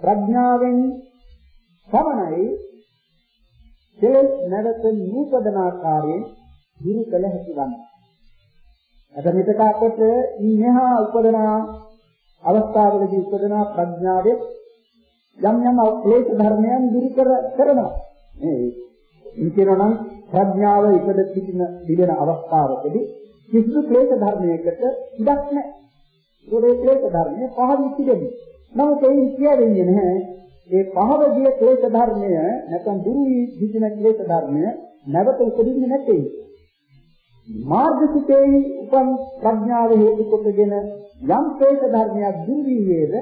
Speaker 1: ප්‍රඥාවෙන් සමනයි කෙලෙස් නැවත නූපදන ආකාරයෙන් දුරු කළ හැකි වන්නේ. අද මෙතකා කොට ඉන්හා උපදනා අවස්ථාවලදී උපදනා ප්‍රඥාවේ යම් යම් ක්ලේශ ධර්මයන් දුරු කර කරනවා. මේ කියනවා නම් ප්‍රඥාව ඉපද සිටින දිලන අවස්ථාවකදී කිසිදු ක්ලේශ ධර්මයකට ඉඩක් නැහැ. ඒකේ ක්ලේශ ධර්මය පහවි සිටින්නේ. නමුත් ඒ කියන්නේ නැහැ. ඒ පහව ගිය ක්ලේශ ධර්මය නැත්නම් දුරු වී සිටින ක්ලේශ ධර්මය නැවත උපදින්නේ නැtei. මාර්ගසිතේ උපන් ප්‍රඥාව හේතු කොටගෙන යම් ක්ලේශ ධර්මයක් දුරු වී වේද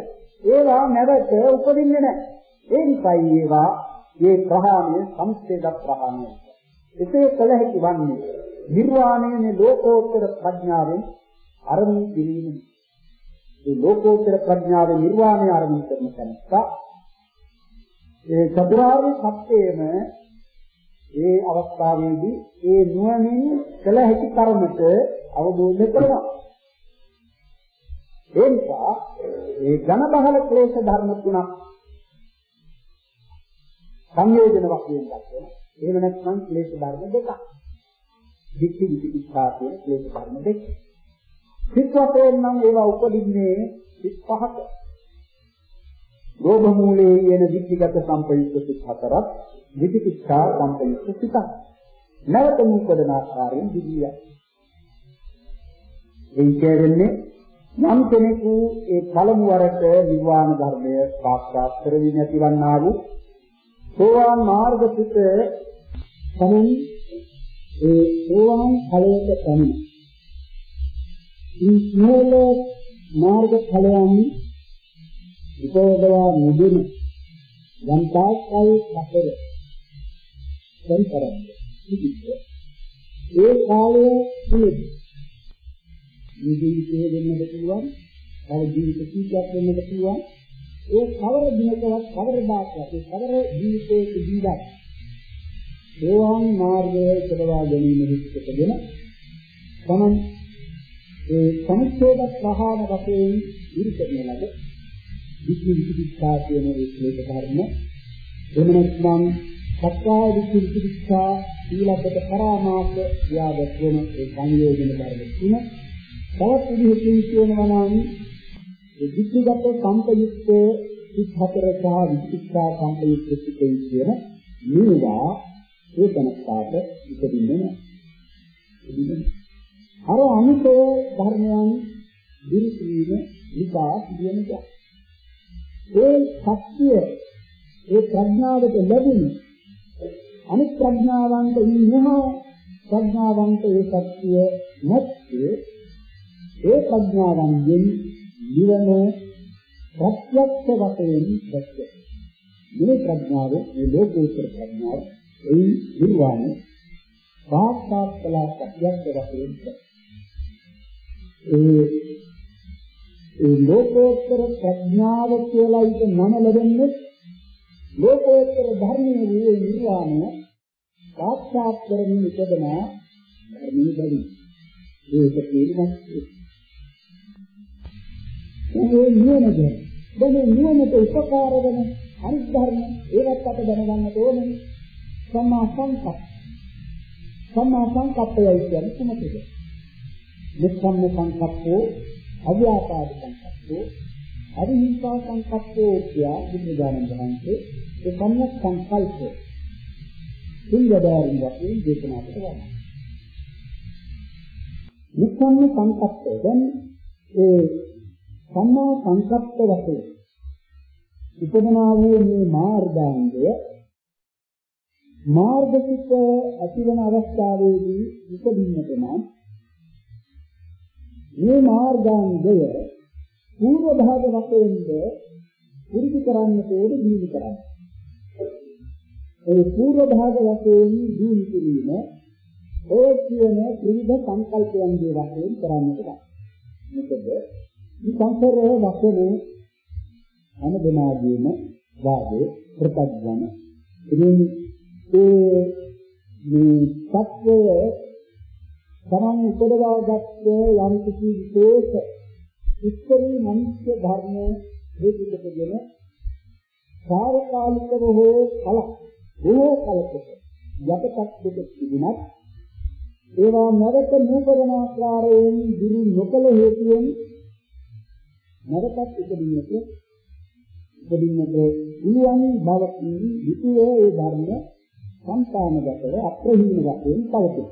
Speaker 1: ඒවා නැවත උපදින්නේ නැහැ. ඒ නිසායි ඒවා මේ ප්‍රහාණය සංස්කේත ප්‍රහාණය. එසේ කළ හැකි වන්නේ නිර්වාණයනේ ලෝකෝත්තර ප්‍රඥාවෙන් අරමුණු කිරීම. ඒ ලෝකෝත්තර ප්‍රඥාවේ නිර්වාණය අරමුණු කරන තැනට ඒ චතුරාර්ය සත්‍යයේම ඒ අවස්ථාවේදී ඒ නුවණින් කළ හැකි කර්මත අවබෝධ කරනවා. ඒ නිසා ඒ ඝන බහල ක්ලේශ ධර්ම තුනක් සංයෝජන වශයෙන් දක්වන. එහෙම නැත්නම් ක්ලේශ ධර්ම දෙකක්. දික්ටි විචිකිච්ඡා කියන ක්ලේශ ධර්ම දෙක. සිත් වශයෙන් නම් ඒවා උපදින්නේ සිත් පහක. ලෝභ මූලයේ යන දික්ටිගත සම්පයුක්ත සිත් හතරක්, විචිකිච්ඡා සම්පයුක්ත සිතක්. නැවත උපදන ආකාරයෙන් දිවිය. ඒ කියන්නේ යම් කෙනෙකු ඒ පළමු වරට නිර්වාණ ධර්මය සාක්ෂාත් කරගන්න නැතිවන්නා වූ සෝවාන් මාර්ග පිට සමුන් ඒ සෝවාන් ඵලයට පැමිණ. මේ සියල මාර්ග ඵලයන් උපදවා මුදින යම් තාක්කල් අපර සංකරන්නේ. ඒ කාලය පිළිදි. මේ ජීවිතේ වෙන්නද පුළුවන්, තව ජීවිත කීපයක් වෙන්නද පුළුවන්. ඒ කවර දිනකවත් කවර දායකයක් ඒ කවර ජීවිතයක ජීවත් සෝවාන් මාර්ගයේ සදවා ගැනීම හිතකගෙන තමන් ඒ සමුච්ඡේද ප්‍රහාණ වශයෙන් ඉරිකරන ලද විචි විචිකිච්ඡා කියන ඒ ක්ලේශ ධර්ම. එමනස්නම් සත්‍යාව විචි විචිකිච්ඡා ඊළඟට පරාමාස යාදත්වන ඒ සංයෝජන ධර්ම තුන. තවත් විදිහකින් කියනවා නම් ඒ විචිගත සම්පයුක්ත සිත් හතර සහ විචිකිච්ඡා සම්පයුක්ත සිතේ කියන මේවා ඒ තනස්ථාට ඉපදින්නේ නැහැ. අර අනිතය ධර්මයන් දිරිසීම විකා කියනවා. ඒ සත්‍ය ඒ ප්‍රඥාවට ලැබුණ අනිත් ප්‍රඥාවන්ට ඉන්නවා ප්‍රඥාවන්ට ඒ සත්‍ය නැත්තේ ඒ ප්‍රඥාවන්ගෙන් නිවන ප්‍රත්‍යක්ෂ වශයෙන් දැක්කේ. මේ ප්‍රඥාව මේ ලෝකෝත්තර ප්‍රඥාව ඒ නිර්වාණය සාක්ෂාත් කළ ප්‍රත්‍යක්ෂ වශයෙන් ඒ ඒ ලෝකෝත්තර ප්‍රඥාව කියලා එක නම ලැබෙන්නේ ලෝකෝත්තර ධර්මයේ වූ නිර්වාණය සාක්ෂාත් කරමින් ඉපදෙන ධර්මයේ බැරි. ඒක කියනවා ඒ නියමද දැන් නියමයට උපකාර වෙන අනිත් ධර්ම ඒවත් අප දැනගන්න ඕනේ. සම්මා සංකප්ප සම්මා සංකප්පයයි කියන්නේ කුමකද? නිස්සම්ම සංකප්පෝ අව්‍යාපාද සංකප්පෝ අවිහිංසා සංකප්පෝ කියා බුදුදානන් වහන්සේ ඒ සම්‍යක් සංකල්ප සිංහදාරින් වශයෙන් දේශනා කරනවා. නිස්සම්ම සංකප්පය දැන් ඒ සම්මා සංකප්ප වශයෙන් උපදනා වූ මේ මාර්ගාංගය මාර්ගසිත ඇතිවන අවස්ථාවේදී උපදින්නට නම් මේ මාර්ගාංගය පූර්ව භාග වශයෙන්ද පුරුදු කරන්නට ඕන දීවි කරන්න. ඒ පූර්ව භාග වශයෙන් දීවි කිරීම ඒ කියන ත්‍රිවිධ සංකල්පයන්ගේ වශයෙන් කරන්නට බෑ. මොකද මේ සංසරයේ වශයෙන් අනුදනාදීන වාගේ ප්‍රත්‍යඥ ඉතින් ඒ මේ සත්‍යය තමන් උපදවාගත්ත යම් කිසි විශේෂ ඉස්තරී මනුෂ්‍ය ධර්ම හේතුකගෙන සාරකාලිකව හෝ කල බොහෝ කලකට යටපත් දෙක තිබුණත් ඒවා නැවත නූපදන ආකාරයෙන් දිරු නොකල හේතුවෙන් නැවතත් ඉදින්නට ඉදින්නට පුළුවන් බවකින් විතුවේ ඒ ධර්ම සංකාමගතව අප්‍රහීන වශයෙන් පවතී.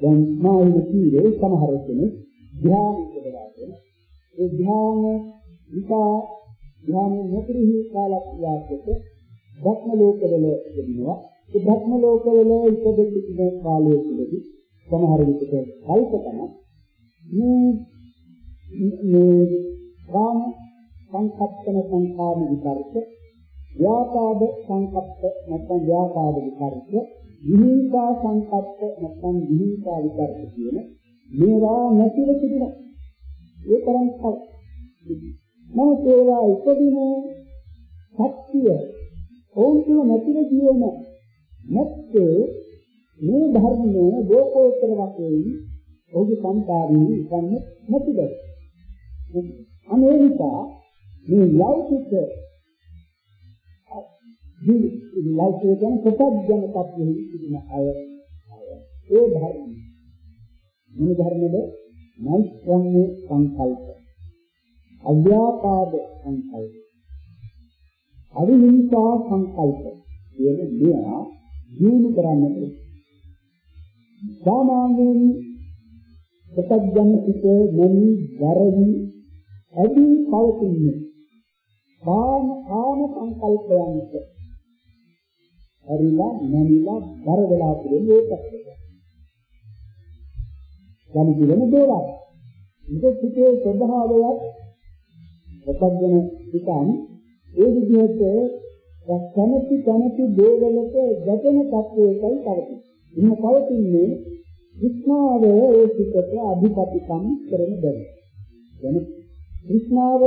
Speaker 1: දැන් මායින කීවේ සමහර කෙනෙක් ධ්‍යාන උපදවාගෙන ඒ ධ්‍යාන විකා ධ්‍යාන නොපිරිහි කාලක් යාත්‍රක භක්ම ලෝකවල ඉපදිනවා ඒ භක්ම ලෝකවල ඉපදෙන්න තිබෙන කාලය තුළදී සමහර විට කල්පතන මේ මේ කාම සංකප්පන සංකාම විතරක ව්‍යාපාද සංකප්ප නැත්නම් ව්‍යාපාද විතරක විහිංසා සංකප්ප නැත්නම් විහිංසා විතරක කියන මේවා නැතිව තිබෙනවා ඒ තරම් කල් නමුත් ඒවා උපදින සත්‍ය ඕන් තුන නැතිව ජීවන? නැත්තේ මේ ධර්මයේ ලෝකෝත්තර වශයෙන් ඔහුගේ සංකාරී ඉන්න නැති බව. අනේ නිසා මේ ලෞකික දී ලෞකික ගැන ප්‍රත්‍යඥ තත්ත්වෙහි සිටින අය ඒ ධර්ම මේ ධර්මද නෛෂ්ක්‍රම්‍ය සංකල්ප අව්‍යාපාද සංකල්ප අවිහිංසා සංකල්ප කියන මේවා ජීවු කරන්නට සාමාන්‍යයෙන් ප්‍රත්‍යඥ සිට මෙනි වරදි ඇති පවතින්නේ කාම කාම සංකල්පයන්ට හරිලා නැමිලා බර වෙලා තියෙන ඒකත් යම් කියන දේවල් ඉතින් සිටේ ස්වභාවයක් ප්‍රත්‍යඥ සිතන් ඒ විදිහට කැමැති කැමැති දේවලට ගැටෙන තත්වයකයි පවතින්නේ. ඉන්න පවතින්නේ විස්මාව ඒ සිතට අධිපතිකම් කරන බැරි. එන විස්මාව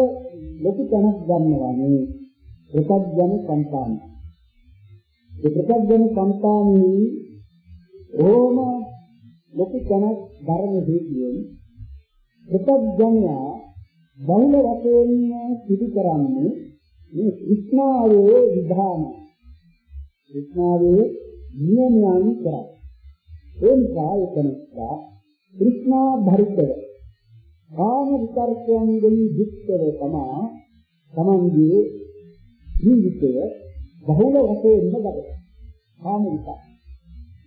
Speaker 1: ලොකු තැනක් ගන්නවා මේ ප්‍රත්‍යඥ සංකාම. ඒ ප්‍රත්‍යඥ සංකාමී ඕම ලොකු තැනක් ධර්ම හේතුයෙන් ප්‍රත්‍යඥයා බහුල වශයෙන් සිදු කරන්නේ මේ විස්මාවේ විධාන විස්මාවේ නියමයන් කරා. ඒ නිසා එතනස්සා කෘෂ්ණා ධරිතව කාම විතරකයන්ගෙන් යුක්තව තමා තමන්ගේ ජීවිතය බහුල වශයෙන්ම ගත කාම විතර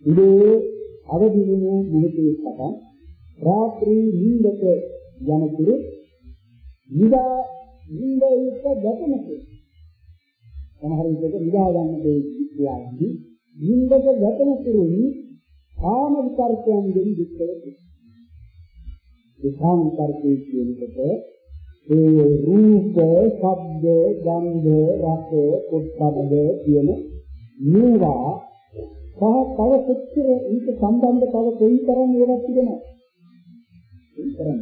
Speaker 1: ඉතේ අවදි වුණු මොහොතේ පටන් රාත්‍රී නිින්දට යනතුරු නිදා නිින්දයට ගැටෙනකෝ. සමහර විට නිදා ගන්න දෙයක් කියන්නේ නිින්දට ගැටෙනතුරුයි කාම විතරකයන්ගෙන් යුක්තව ඒ කාම විතරකයේ කියනකොට ඒ රූප, ශබ්ද, ගන්ධ, රස, පොට්ටබ්බ කියන මේවා සහ තව කොච්චර ඊට සම්බන්ධ තව කොයි තරම් ඒවා තිබෙනවද? ඒ තරම්.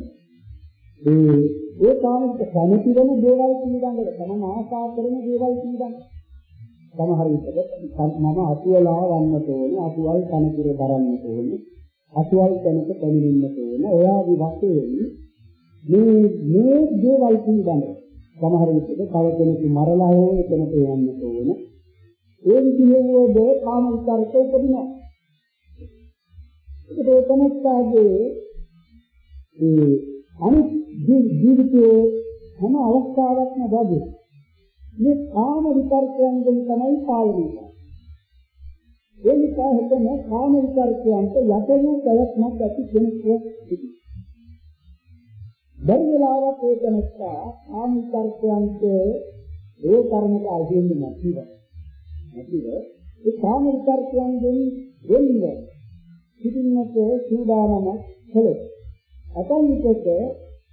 Speaker 1: ඒ ඒ කාමික කැමති වෙන දේවල් පිළිබඳව තමන් ආශා කරන දේවල් පිළිබඳව සමහර විටක මම අතුවලා වන්නට ඕනේ අතුවල් කනකිර දරන්නට ඕනේ අතුවල් තැනක පැමිණෙන්නට ඕනේ ඔයාගේ වශයෙන් මේ මේ දේවල් පිළිබඳව සමහර විටක තව කෙනෙකු මරලා හෝ එතනට යන්නට ඕනේ ඒ විදිහේ දේ කාම විචාරක උපදිනවා ඒකේ තමස්කාගේ ඒ අනිත් ජීවිතයේ හැම අවස්ථාවක්ම වගේ මේ කාම විතරකයන්ගෙන් තමයි පාලනය කරන්නේ. ඒ නිසා හිතන කාම විතරකයන්ට යටවූ ප්‍රයත්නක් ඇති කෙනෙක් සිටිනවා. බැරි වෙලාවක් ඒක නිසා කාම විතරකයන්ට ඒ කර්මක අහිමි නැතිව නැතිව ඒ කාම විතරකයන්ගෙන් වෙන්නේ සිටින්නට සූදානම කළේ. අතන් විටක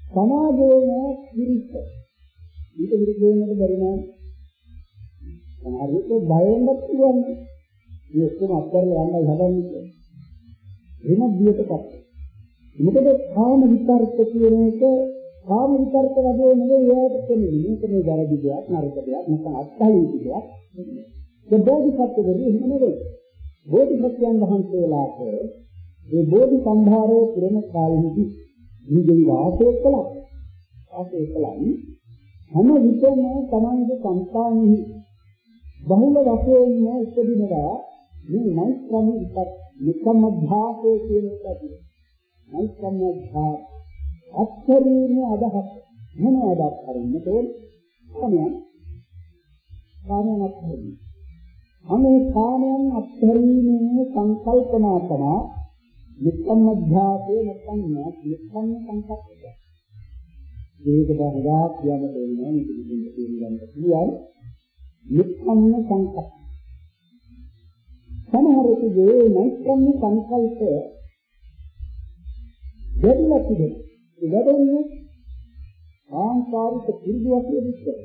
Speaker 1: සමාජයේ පිරිස ඊට විරුද්ධ වෙන්නට බැරි නෑ. සමහරවිට බය වෙන්නත් පුළුවන්. මේ ඔක්කොම අත්හැරලා යන්නයි හදන්නේ. එහෙම බියටපත්. මොකද කාම විතරක කියන එක කාම විතරක වගේ නෙවෙයි ඒකට කියන්නේ. මේක මේ වැරදි දෙයක්, නරක දෙයක්, නැත්නම් අත්හලිත දෙයක්. ඒ බෝධිසත්වවරු එහෙම නෙවෙයි. බෝධිසත්වයන් වහන්සේලාට මේ බෝධි සම්භාරයේ පුරම කාලෙදී නිදි වාසය කළා. වාසය කළා. හැම විටම තමන්ගේ සංස්කාරෙහි බහුල වශයෙන් උපදිනවා මේ නෛක්‍රම විපත් නිකම්මධාතේ කියන එක. නෛක්‍රමධා අත්හැරීම අදහස් මොනවද කරන්නේ තෝරන්නේ? කාමයන් කාමයන් අත්හැරීම. අනේ කාමයන් අත්හැරීමේ සංකල්පනා තමයි නිස්සම්මධ්‍යාසේ නැත්නම් නිස්සම්ම සංකල්පය. මේක බහදා කියන්න දෙන්නේ මේක දෙන්න තේරුම් ගන්න පුළුවන්. නිස්සම්ම සංකල්ප. සමහරකගේ නිස්සම්ම සංකල්ප දෙවිලා තිබෙනවා. ඒ වැඩන්නේ ආංකාරික පිළිදු වශයෙන් විස්තර.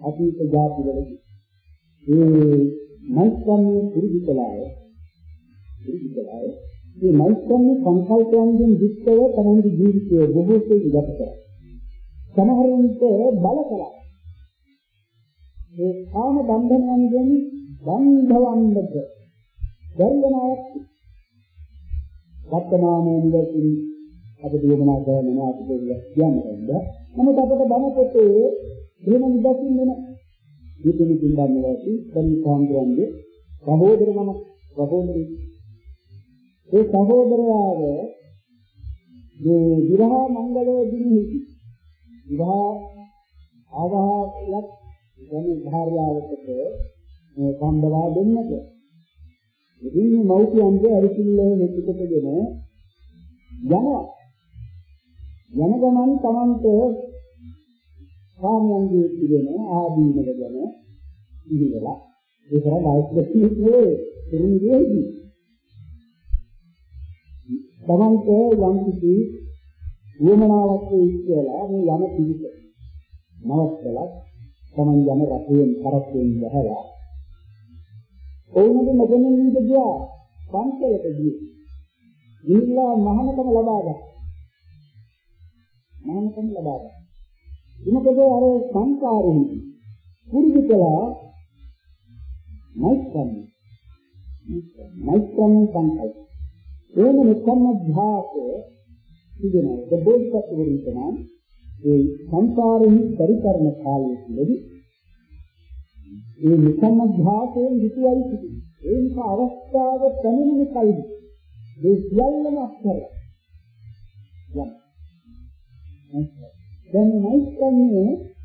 Speaker 1: අතීත ජාතිවලදී ඒ මෛත්‍රාමයේ පිළිදු කළාය. පිළිදු කළාය. මේ මෛත්‍රාමයේ සංකල්පයන්ගෙන් යුක්තව තමන්ගේ ජීවිතය බොහෝ සේ ගත කරා. සමහරුන්ට බල කළා. ඒ කාම බන්ධනයන්ගෙන් බන්ධවන්නට බැරිවනාවක් වර්තමානයේ නිවසින් අපිට යොමනා කරන අපිට කියන්නේ නමුත් අපිට බණ පොතේ එහෙම නිදකින් වෙන දීපිනි පින්දන්නේ ඇති බණි සාන්ද්‍රන්නේ සහෝදරමම සහෝදරි. ඒ සහෝදරයාව මේ විවාහ මංගලයේ දිනෙහි විවාහ ආවාහයක් ගැන භාර්යාවකට මේ සම්බලා දෙන්නට. ඉතින් මේ මෞඛ්‍යයන්ගේ අරිසිල්ලේ මෙච්චකටගෙන යනවා. යන ගමන් Tamante කාමයන්ගේ තිබෙන ආදීනව ගැන ඉහිදලා ඒක රාජ්‍යකීයේ තුරුංගයේදී Tamante යම් කිසි වමනාවක් වෙයි කියලා මේ යන පිළිස නවත්තලා Taman යන රටෙන් කරක්ෙන් ගහලා ඕනගේ මගෙනින් ඉඳ ගියා පන්සලට ගියේ. ගිහිල්ලා මහානකම ලබා ගත්තා. මහානකම ලබා ගත්තා. මොකද අර සංකාරෙහි පුරුදු කළා මෛත්‍රණ මෛත්‍රණ සංකල්ප. එන නිකම්ම භාසය ඉගෙනයි ඒ බෝධිසත්ව වරුන්ට නම් ඒ සංකාරෙහි පරිකරණ කාලයේ තුලදී ඒ නිකම්ම භාසයෙන් විතුවයි සිටින ඒ නිසා අවස්ථාව පැමිණෙන කල්හි මේ සියල්ලම අත්හැර යම් දැන් මෛත්‍රණය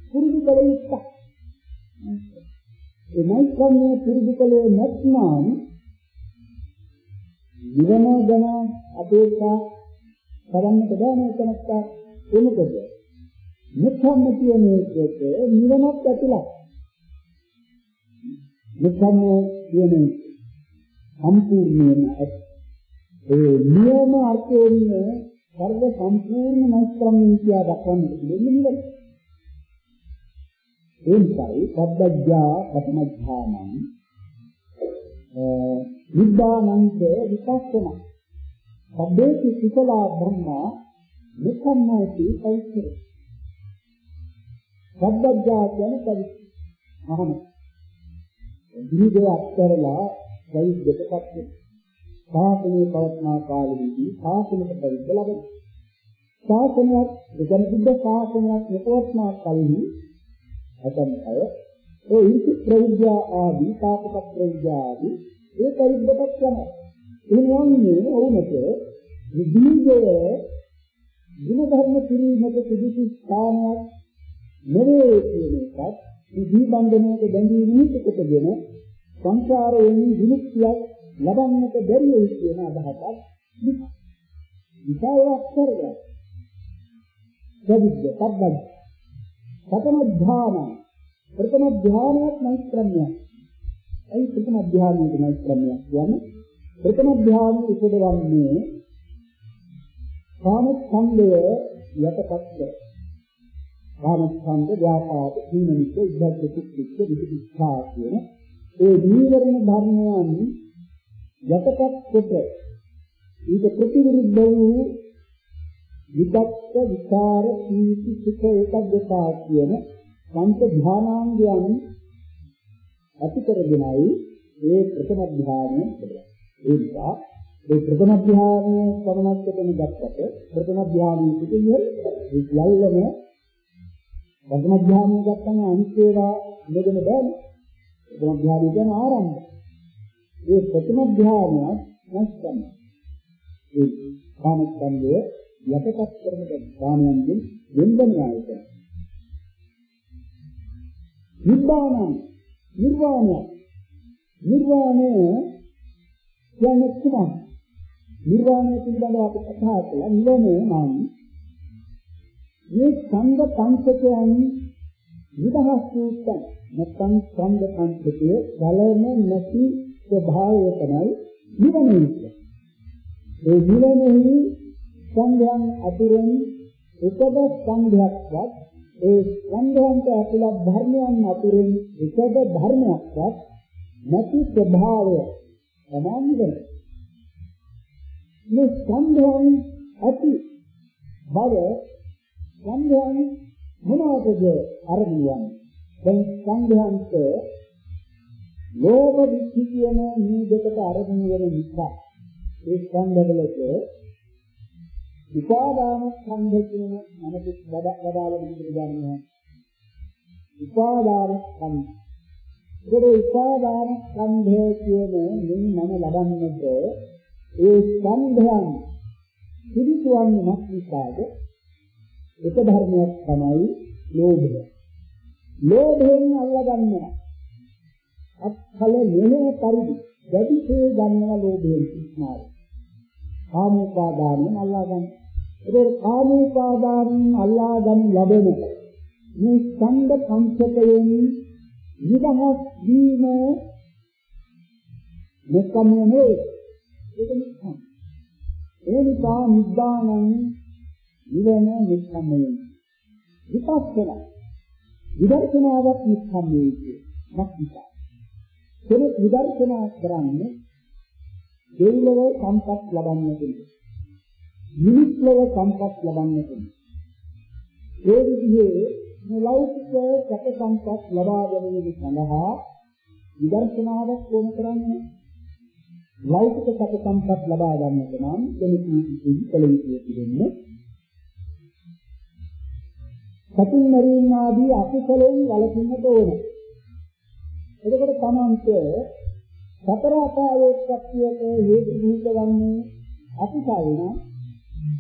Speaker 1: පුරුදු කළ යුත්තක්. ඒ මෛත්‍රණය පුරුදු කළේ නැත්නම් නිවන ගැන අපේක්ෂා කරන්නට බෑ නේද කෙනෙක්ට එනකොට මෙතන කියන එකට නිවනක් ඇතිලා මෙතන කියන සම්පූර්ණයෙන්ම ඒ නියම අර්ථයෙන් සර්ව සම්පූර්ණ මෛත්‍රණය කියා දක්වන්නට දෙන්නේ නෙවෙයි. ඒ නිසායි පබ්බජ්ජා පඨමඥානං නිබ්බානංච විපස්සන. සබ්බේති කුසලා බ්‍රහ්මා නිකම්මෝති පෛත්‍රේ. පබ්බජ්ජා කියන්නේ පරිච්ඡ. මහණ. දිවිදේ අත්තරලා සයි දෙකක් ශාසනයේ පවත්නා කාලෙදී ශාසනයට පරිද්ද ලැබෙන. ශාසනයක් දෙකන බුද්ධ ශාසනයක් nepawatනා කලෙහි අතන අය ඒ ඉති ප්‍රවිද්‍යා ආදී තාපක ප්‍රවිද්‍යා ආදී ඒ පරිද්දට යනවා. එනවාන්නේ වුණත විදීජය ගුණ ධර්ම පිළිමක සුදුසු ස්ථානයක් නෙවේ කියන එකත් විදී බන්ධනයට බැඳී නිමිත්තකටගෙන සංසාරයෙන් විමුක්තියක් ලබන්නට බැරි වෙයි කියන අදහසක් විචාරයක් කරගන්න. දෙවිද පබ්බද ප්‍රථම ධානය ප්‍රථම ධානයක් නෛත්‍රම්‍ය. ඒ ප්‍රථම ධානයේ නෛත්‍රම්‍ය කියන්නේ ප්‍රථම ධානය උපදවන්නේ කාම ඡන්දය යටපත් කර. කාම ඡන්ද ව්‍යාපාද දීනික ඉද්ධත් කුක්කිච්ච විදිච්ඡා කියන ඒ නීවරණ ධර්මයන් යටපත් කොට ඊට ප්‍රතිවිරුද්ධ වූ විදක්ක විචාර සීති සුඛ ඒකග්ගතා කියන පංච ධානාංගයන් ඇති කරගෙනයි ඒ ප්‍රථම ධානය ලැබෙන්නේ. ඒ නිසා ඒ ප්‍රථම ධානය පමණක් දෙන්න ගත්තට ප්‍රථම ධානයේ සිටින්නේ ඒ සියල්ලම ප්‍රථම ධානය ගත්තම අනිත් ඒවා ඉඳගෙන බෑනේ. ප්‍රථම ධානය කියන්නේ ආරම්භය. ඒ ප්‍රථම ධ්‍යානය නැස්තම ඒ කාමස්කන්ධය යටපත් කරන ධ්‍යානයෙන් වෙන්දනායක නිබ්බාන නිර්වාණය නිර්වාණය කියන්නේ කුමක්ද? නිර්වාණය පිළිබඳව අපි කතා කළා. නිවන නම් මේ ඡන්ද පංචකයන් නිදහස් වූ තැන නැත්නම් ඡන්ද පංචකයේ ගලන නැති ස්වභාවය තමයි නිවන කියන්නේ. ඒ නිවනෙහි සංඝයන් අතුරෙන් එකද සංඝයක්වත් ඒ සංඝයන්ට ඇතුළත් ධර්මයන් අතුරෙන් එකද ධර්මයක්වත් නැති ස්වභාවය තමයි නිවන. මේ සංඝයන් ඇති බව සංඝයන් මොනවටද අරමුණ දැන් සංඝයන්ට ලෝභ දිට්ඨි කියන මේ දෙකට අරමුණ වෙන නිසා ඒ සංඝවලට උපාදාන ස්කන්ධ කියන මනසට වඩාල විදිහට ගන්නවා. උපාදාන ස්කන්ධ. ඒකේ උපාදාන ස්කන්ධය කියන මේ මන ලබන්නට ඒ ස්කන්ධයන් පිළිතුවන්නේ නැතිසාද එක ධර්මයක් තමයි ලෝභය. ලෝභයෙන් අල්ලගන්නවා. අත්කල මෙහෙ පරිදි වැඩිසේ ගන්නවා ලෝභයෙන් ඉස්මාරයි. කාමෝපාදානෙන් අල්ලා ගන්න. ඒක කාමෝපාදානෙන් අල්ලා ගන්න ලැබෙන මේ ඡන්ද පංචකයෙන් නිදහස් වීම මෙකමනේ ඒක නිකම්. ඒ නිසා නිබ්බානං නිවන නික්කම්මයෙන් විපස්සනා විදර්ශනාවක් නික්කම්මයේ කිය. කෙනෙක් විදර්ශනා කරන්නේ දෙවිලව සම්පත් ලබන්නට මිනිස්ලව සම්පත් ලබන්නට ඒ විදිහේ ලෞකික සැප සම්පත් ලබා ගැනීම සඳහා විදර්ශනාවක් කොහොම කරන්නේ ලෞකික සැප සම්පත් ලබා ගන්නට නම් කෙනෙක් කල යුතු දෙන්නේ සතුන් මරීම ආදී අකුසලෙන් වළකින්නට ඕන. එතකොට තමන්ට සතර අපායෝත්පත්තියට හේතු නිහිත වන්නේ අකුසල නම්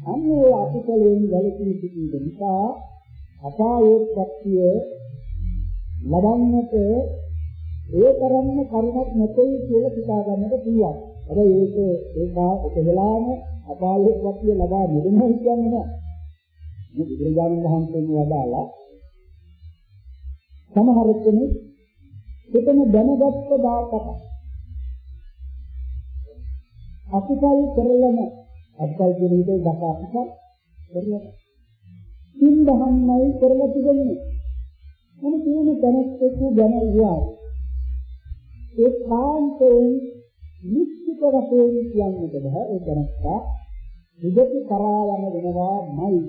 Speaker 1: අන්නේ අකුසලයෙන් වැළකී සිටීම නිසා අපායෝත්පත්තිය ලබන්නට ඒ තරම්ම කරුණක් නැtei කියලා හිතා ගන්නට පුළුවන්. හැබැයි ඒක ඒක ඔතෙලාම අපායෝත්පත්තිය ලබා නිදෙනවා කියන්නේ නෑ. මේ බුදුරජාණන් වහන්සේ වදාලා සමහර කෙනෙක් එතන දැනගත්ත දාපක අකුසල් කරලම අකුසල් කියන විදිහේ දක අකුසල් කරලම. සින්දහන්නයි කරලා තිබෙන්නේ. මොන තියෙන තැනක් ගැන ඉුවා ඒ කාන්තෙන් නිශ්චිත වශයෙන් කියන්නට බෑ. ඒ තැනක්ක විදති කරා යන වෙනවාමයි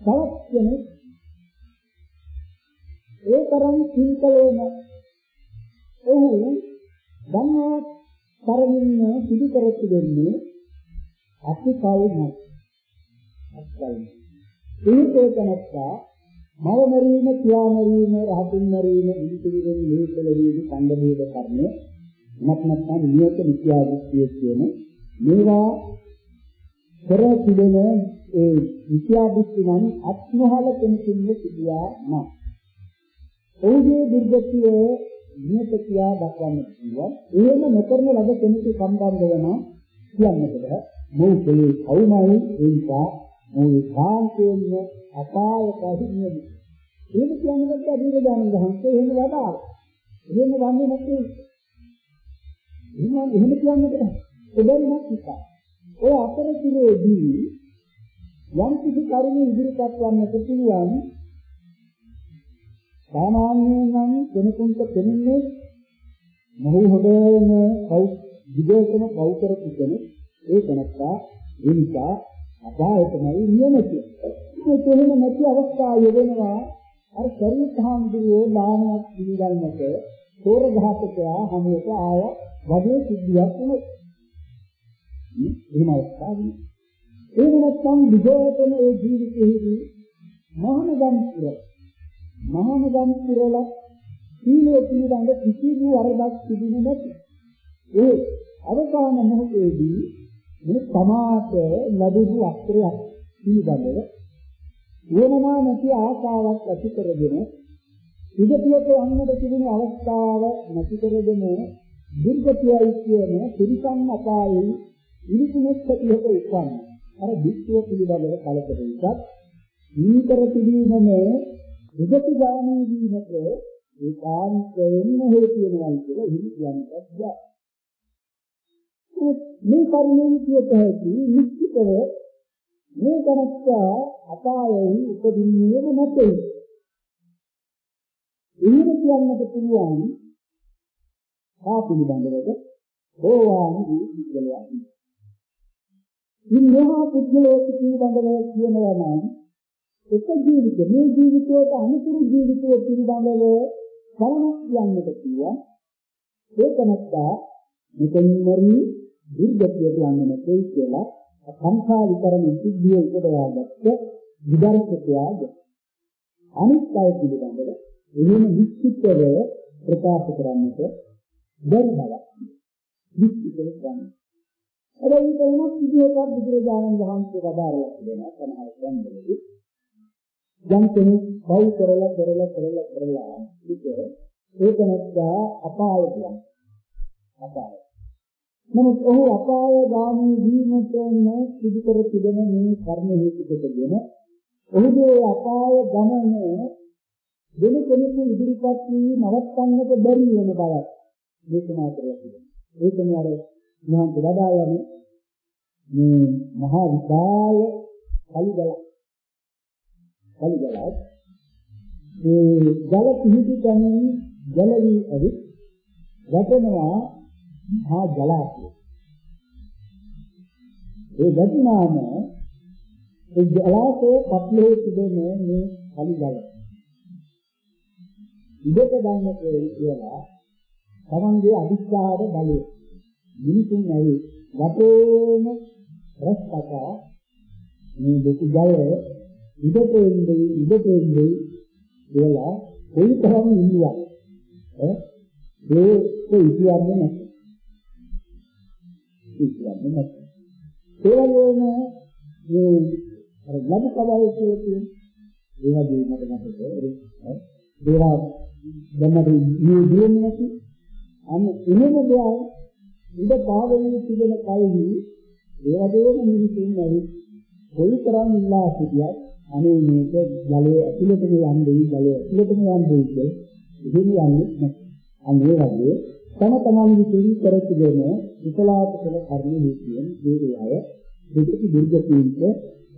Speaker 1: තවත් කෙනෙක් ඒ තරම් සිංකලේන ඔහු ධම්මා කරමින් සිදු කරති දෙන්නේ අතිකල්ම අත්කල්ම ඒකේ තනත්තා මව මරීම කියා මරීම රහතුන් මරීම ඉදිරියෙන් මේකල වීම සංගමයේ කර්මය නැත්නම් නියත විද්‍යාවෘත්තිය කියන මේවා කර තිබෙන ඒ විද්‍යාවෘත්ති නම් අත්මහල කෙනෙකුගේ සිටියා නැහැ ඔහුගේ දුර්ගතිය නියත කියා දක්වන්න පුළුවන්. එහෙම නොකරන ලද කෙනෙකු සම්බන්ධ වෙන කියන්නට බෑ. මොහු කලේ කවුමයි ඒ නිසා මොහු කාන්තේන අපායකහි නියමයි. ඒක කියන්නේ නැත්නම් දීර්ඝානන්ද වහන්සේ එහෙම වදාළ. එහෙම වන්නේ නැත්නම් එහෙම එහෙම කියන්නේ නැහැ. ඔබෙන්නක් නිසා. ඔය අතරතුරේදී යම් කිසි කරුණු ඉදිරිපත් වන්නට පුළුවන් සාමාන්‍යයෙන් නම් කෙනෙකුට දෙන්නේ මොහු හොදම කව් විදේශන කව් කරපු කෙනෙක් ඒ කෙනත්තා ඒ නිසා අපායතමයි නියමිතයි. ඒක එහෙම නැති අවස්ථාව යෙදෙනවා අර ශරීරාන්දියේ ලාහනක් පිළිගන්නට තෝර ගහපතයා හැමෝට ආය වගේ සිද්ධියක් වුණා. එහෙම අවස්ථාවක්. ඒ නැත්නම් විදේශන ඒ ජීවිතයේදී මහානගම් කියලා මහානගම් පුරල සීලය පිළිබඳ කිසිදු වරදක් තිබුණේ නැති. ඒ අවසාන මොහොතේදී මේ සමාත ලැබුණු අක්‍රයක් පිළිබඳව වමනා නැති ආශාවක් ඇති කරගෙන ඉදිරියට යන්නට තිබෙන අවස්ථාව නැති කරගෙන දුර්ගතියයි කියන පිරිසන් අපායේ ඉනිකුනෙක් පිළිහෙත උපන්න. අර විශ්ව පිළිබඳව කලකට විසක් නීතර පිළිමම විගති ගාමී වීමට ඒකාන්තයෙන්ම හේතු වෙනවා කියලා ඉහි කියන්නත් බෑ. මේ කර්මයෙන් කියත හැකි නිශ්චිතව මේ කරත්තා අපායෙහි උපදින්නේම නැtei. එහෙම කියන්නට පුළුවන් ආ පිළිබඳවද ඕවාන් වූ පුද්ගලයා. ඉන් මෙහා පුද්ගලයෙකු පිළිබඳව කියනවා නම් එක ජීවිත මේ ජීවිතයට අනුතුරු ජීවිතය පිළිබඳව කරුණක් කියන්නට පුළුවන්. ඒක නැත්තා මෙතනින් මරි දුර්ගතියට යන්නේ නැtei කියලා සංඛා විතරම සිද්ධිය උපදවාගත්ත විදර්ශකයාද අනිත් අය පිළිබඳව එහෙම විචිත්තව ප්‍රකාශ කරන්නට බැරි බවක් විචිත්තව ගන්න. හැබැයි කොහොමද විදිහට බුදුරජාණන් වහන්සේ වදාරලා තිබෙනවා සමහර සංදේශවලදී යම් කෙනෙක් බෞ කරලා කරලා කරලා කරලා ඉත ඒක නැත්තා අපාය කියන්නේ අපාය නමුත් ඔහු අපාය ගාමී වීමට සිදු කර තිබෙන මේ කර්ම හේතු කොටගෙන ඔහුගේ අපාය ගමන වෙන කෙනෙකු ඉදිරිපත් වී නවත්තන්නට බැරි වෙන බවක් දේශනා කරලා තිබෙනවා. ඒකනේ අර මහා වඩා යන මේ මහා විශාල කලිගල කලිගල ඒ ජල පිහිටි තැනින් ජල වී ඇවිත් වැටෙනවා මහා ජලාශය. ඒ වැටුනාම ඒ ජලාශයේ පත්ලේ තිබෙන මේ කලිගල. ඉඩක ගන්න කියලා තමන්ගේ අධිෂ්ඨාන බලය. මිනිසුන් ඇවි වටේම රස්තක මේ දෙක ජලය ඉඩට එන්නේ ඉඩට එන්නේ කියලා කොයි තරම් ඉන්නවා. ඈ? ඒ කොයි කියන්නේ නැහැ කියන්නේ නැහැ ඒ වගේම මේ අර ලබු කවයි කියන්නේ ඒ වගේ මට මතකයි ඒවා දැන්නට මේ දින්නේ නැති. අන්න එහෙම දෙයක් ඉඳ පාවෙන්නේ තිබෙන කල්හි ඒ වගේම මිනිසුන් නැවි කොයිතරම් ඉල්ලා සිටියත් අනේ මේක ජලයේ ඇතුළටම යන්නේ ජලයේ ඇතුළටම යන්නේ කියලා එහෙම යන්නේ නැහැ. අන්න ඒ වගේ තම තමන් විසින් කරතිගෙන විකලාප කළ කර්ම හේතුයෙන් මේ අය දෙකි දුර්ගතියින්ට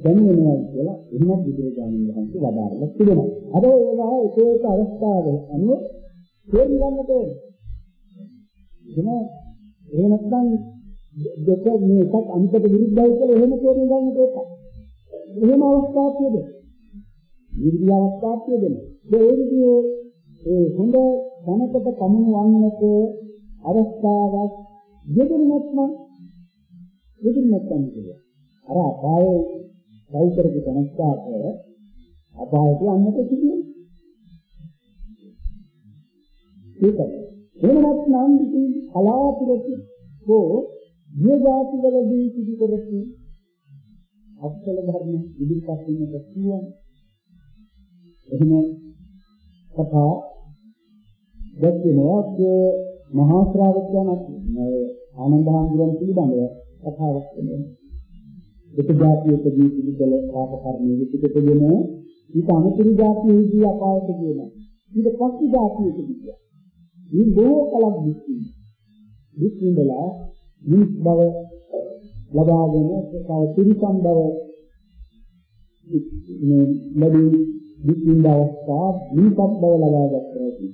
Speaker 1: දැනෙනවා කියලා එහෙමත් බුදුරජාණන් වහන්සේ වදාරලා තිබෙනවා. අද ඒවා එක එක අවස්ථාවල අනුව තේරුම් ගන්නට ඕනේ. එහෙම එහෙම නැත්නම් දෙක මේ එකක් අනිකට විරුද්ධයි කියලා එහෙම තේරුම් ගන්නට ඕනේ. එහෙම අවස්ථාවක් තියෙද? විරුද්ධ අවස්ථාවක් තියෙද? ඒ විදිහේ ඒ හොඳ ධනකට කමුණු වන්නට අවස්ථාවක් යෙදුනේ නැත්නම් යෙදුනේ නැත්නම් කියනවා. අර අපායේ සෞතරක තනස්සාට අපායට යන්නට සිදුවේ. ඒකයි. එහෙම නැත්නම් ඉතින් කලාතුරකින් හෝ විද්‍යාතිවලදී සිදු කරති අත්කල ධර්ම ඉදිරිපත් වීමට කියන එහෙම කතා දැක්වෙනවා ඒ මහා ශ්‍රාවකයන්ත් මේ ආනන්දහාමුදුරන් පිළිබඳව කතාවක් වෙනවා. එක જાතියකදී පිළිදල පාප කර්මයේ විචිතකගෙන ඊට අනුතුරු જાතියේදී අපායට කියන ඊට පස්සේ જાතියකදී කියන මේ ලෝකලක් දිස්ති දිස්තිඳලා මිනිස් බව ලබාගෙන තව තිරිසන් බව මේ ලැබී දිස්සින්ද අවස්ථා මිනිසත් බව ලබා ගන්නවා.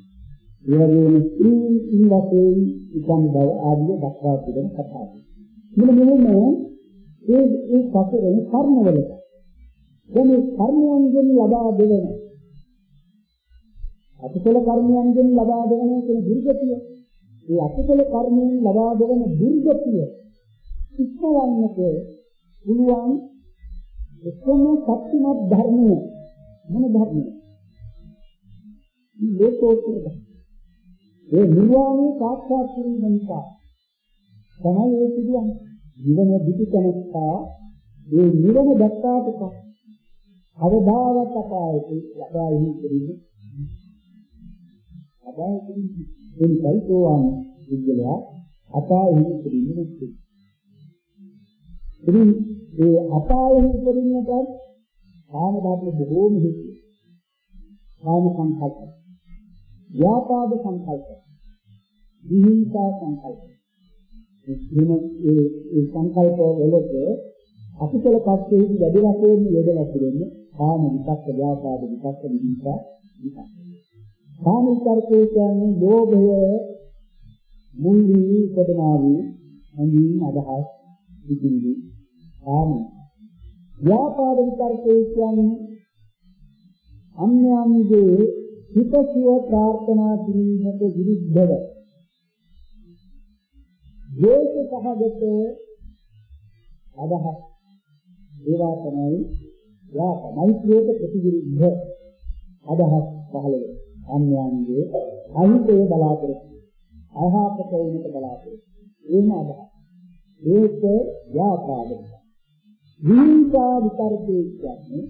Speaker 1: ඒ වගේම ස්ත්‍රී ඉන්වතේ ඉකම් බව ආදී දක්වා තිබෙන කතාවක්. මෙන්න මෙහෙම ඒ ඒ සසරේ කර්මවලට දැන් මේ කර්මයන්ගෙන් ලබා දෙන අකුසල කර්මයන්ගෙන් ලබා දෙන කියන දුර්ගතිය ඒ අකුසල කර්මයෙන් ලබා දෙන දුර්ගතිය ඉක්මවන්නට පුළුවන් එකම සත්‍යමත් ධර්මය. මොන ධර්මය ලෝකෝත්තර ඒ නිර්වාණය සාක්ෂාත් කිරීම නිසා තමයි ඒ සිදුවන්නේ. නිවන දුටු තැනත්තා ඒ නිවන දැක්කාට පස්සේ අවදාවත් අපායට යකායි කෙරෙන්නේ අදායකින් එනිකයි සෝවාන් විද්‍යලයා අපායෙහි උපදින්නේ නැති. ඉතින් ඒ අපායෙහි උපදින්නට කාම ධර්ම බොහෝම හිතේ. කාම සංකල්ප. ව්‍යාපාද සංකල්ප. විහිංසා සංකල්ප. මේ ඒ ඒ සංකල්ප වලට අකුසල පස්සේ වැඩි වශයෙන් යොදලා තිබෙන්නේ කාම විතක්ක ව්‍යාපාද විතක්ක විහිංසා විතක්ක. කාම විතර්කයේ කියන්නේ ලෝභය මුල් වී උපදනා වූ අනින් අදහස් විදිහේ කාම. ව්‍යාපාද විතර්කයේ කියන්නේ අන්‍යයන්ගේ හිතසුව ප්‍රාර්ථනා කිරීමට විරුද්ධව ද්වේෂ සහගත අදහස් ඒවා තමයි යාත මෛත්‍රියට ප්‍රතිවිරුද්ධ අදහස් පහළ වෙනවා. අන්‍යයන්ගේ අහිතේ බලාපොරොත්තු අහාපත වුණට බලාපොරොත්තු. එහෙම අදහස්. ඒක ව්‍යාපාදක. හිංසා විතරකේ කියන්නේ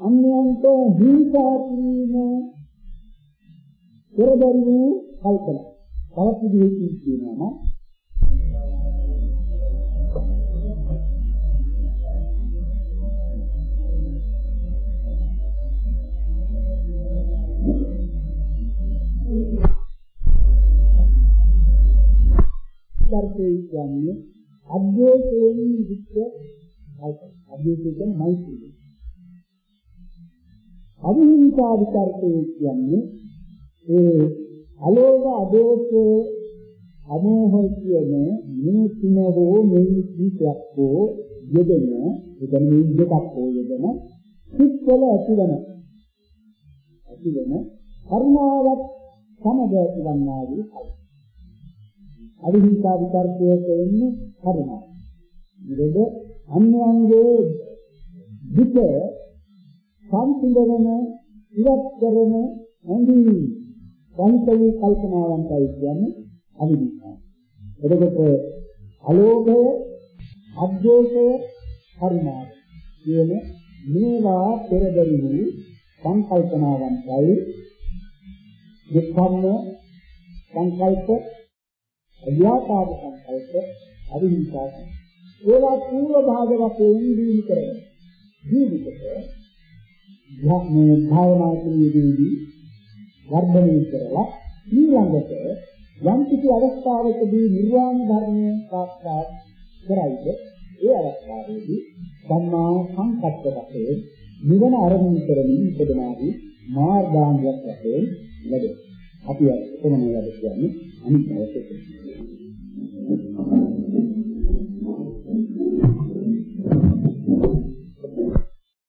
Speaker 1: අන්‍යයන්ට හිංසා කිරීම පෙරදරි වූ කල්පනා. තවත් විදිහකින් කියනවා දර්ශේ කියන්නේ අද්වේෂයෙන් විච්ඡ අද්වේෂයෙන් මෛත්‍රිය. අවිහිංසා විචර්කේ කියන්නේ ඒ අලෝභ අදෝෂ අමෝහ කියන මේ තුනෝ මේ කීපයක් හෝ යෙදෙන එදෙන මේ දෙකක් හෝ යෙදෙන සිත්වල ඇතිවන ඇතිවන කරුණාවක් සමග ඇතිවන්නා වූ කල. අවිහිංසා විචර්කයේ කියන්නේ කරුණාව. විරද අන්‍යයන්ගේ දුක සම්පූර්ණම ඉවත් කරන ඇඳී සංකල්ප කල්පනාවන්ටයි කියන්නේ අවිහිංසා. එතකොට අලෝභය, අද්වේෂය, කරුණාව කියන මේවා පෙරදරි වූ සංකල්පනාවන්ටයි දුක්ඛම සංකල්ප ව්‍යාපාද සංකල්ප අවිහිංසා ඒවා පූර්ව භාග වශයෙන් දීනි කරගෙන ජීවිතේ මේ භාවනා ක්‍රියාවේදී වර්ධනය කරලා ඊළඟට යම් කිසි අවස්ථාවකදී නිර්වාණ ධර්මය සාක්ෂාත් කරයිද ඒ අවස්ථාවේදී සම්මා සංකප්ප වශයෙන් නිවන අරමුණු කරමින් ඉපදනාදී මාර්ගාංගයක් වශයෙන් ලැබෙනවා. අපි එතනම වැඩ කියන්නේ අනිත් අවශ්‍යකම්.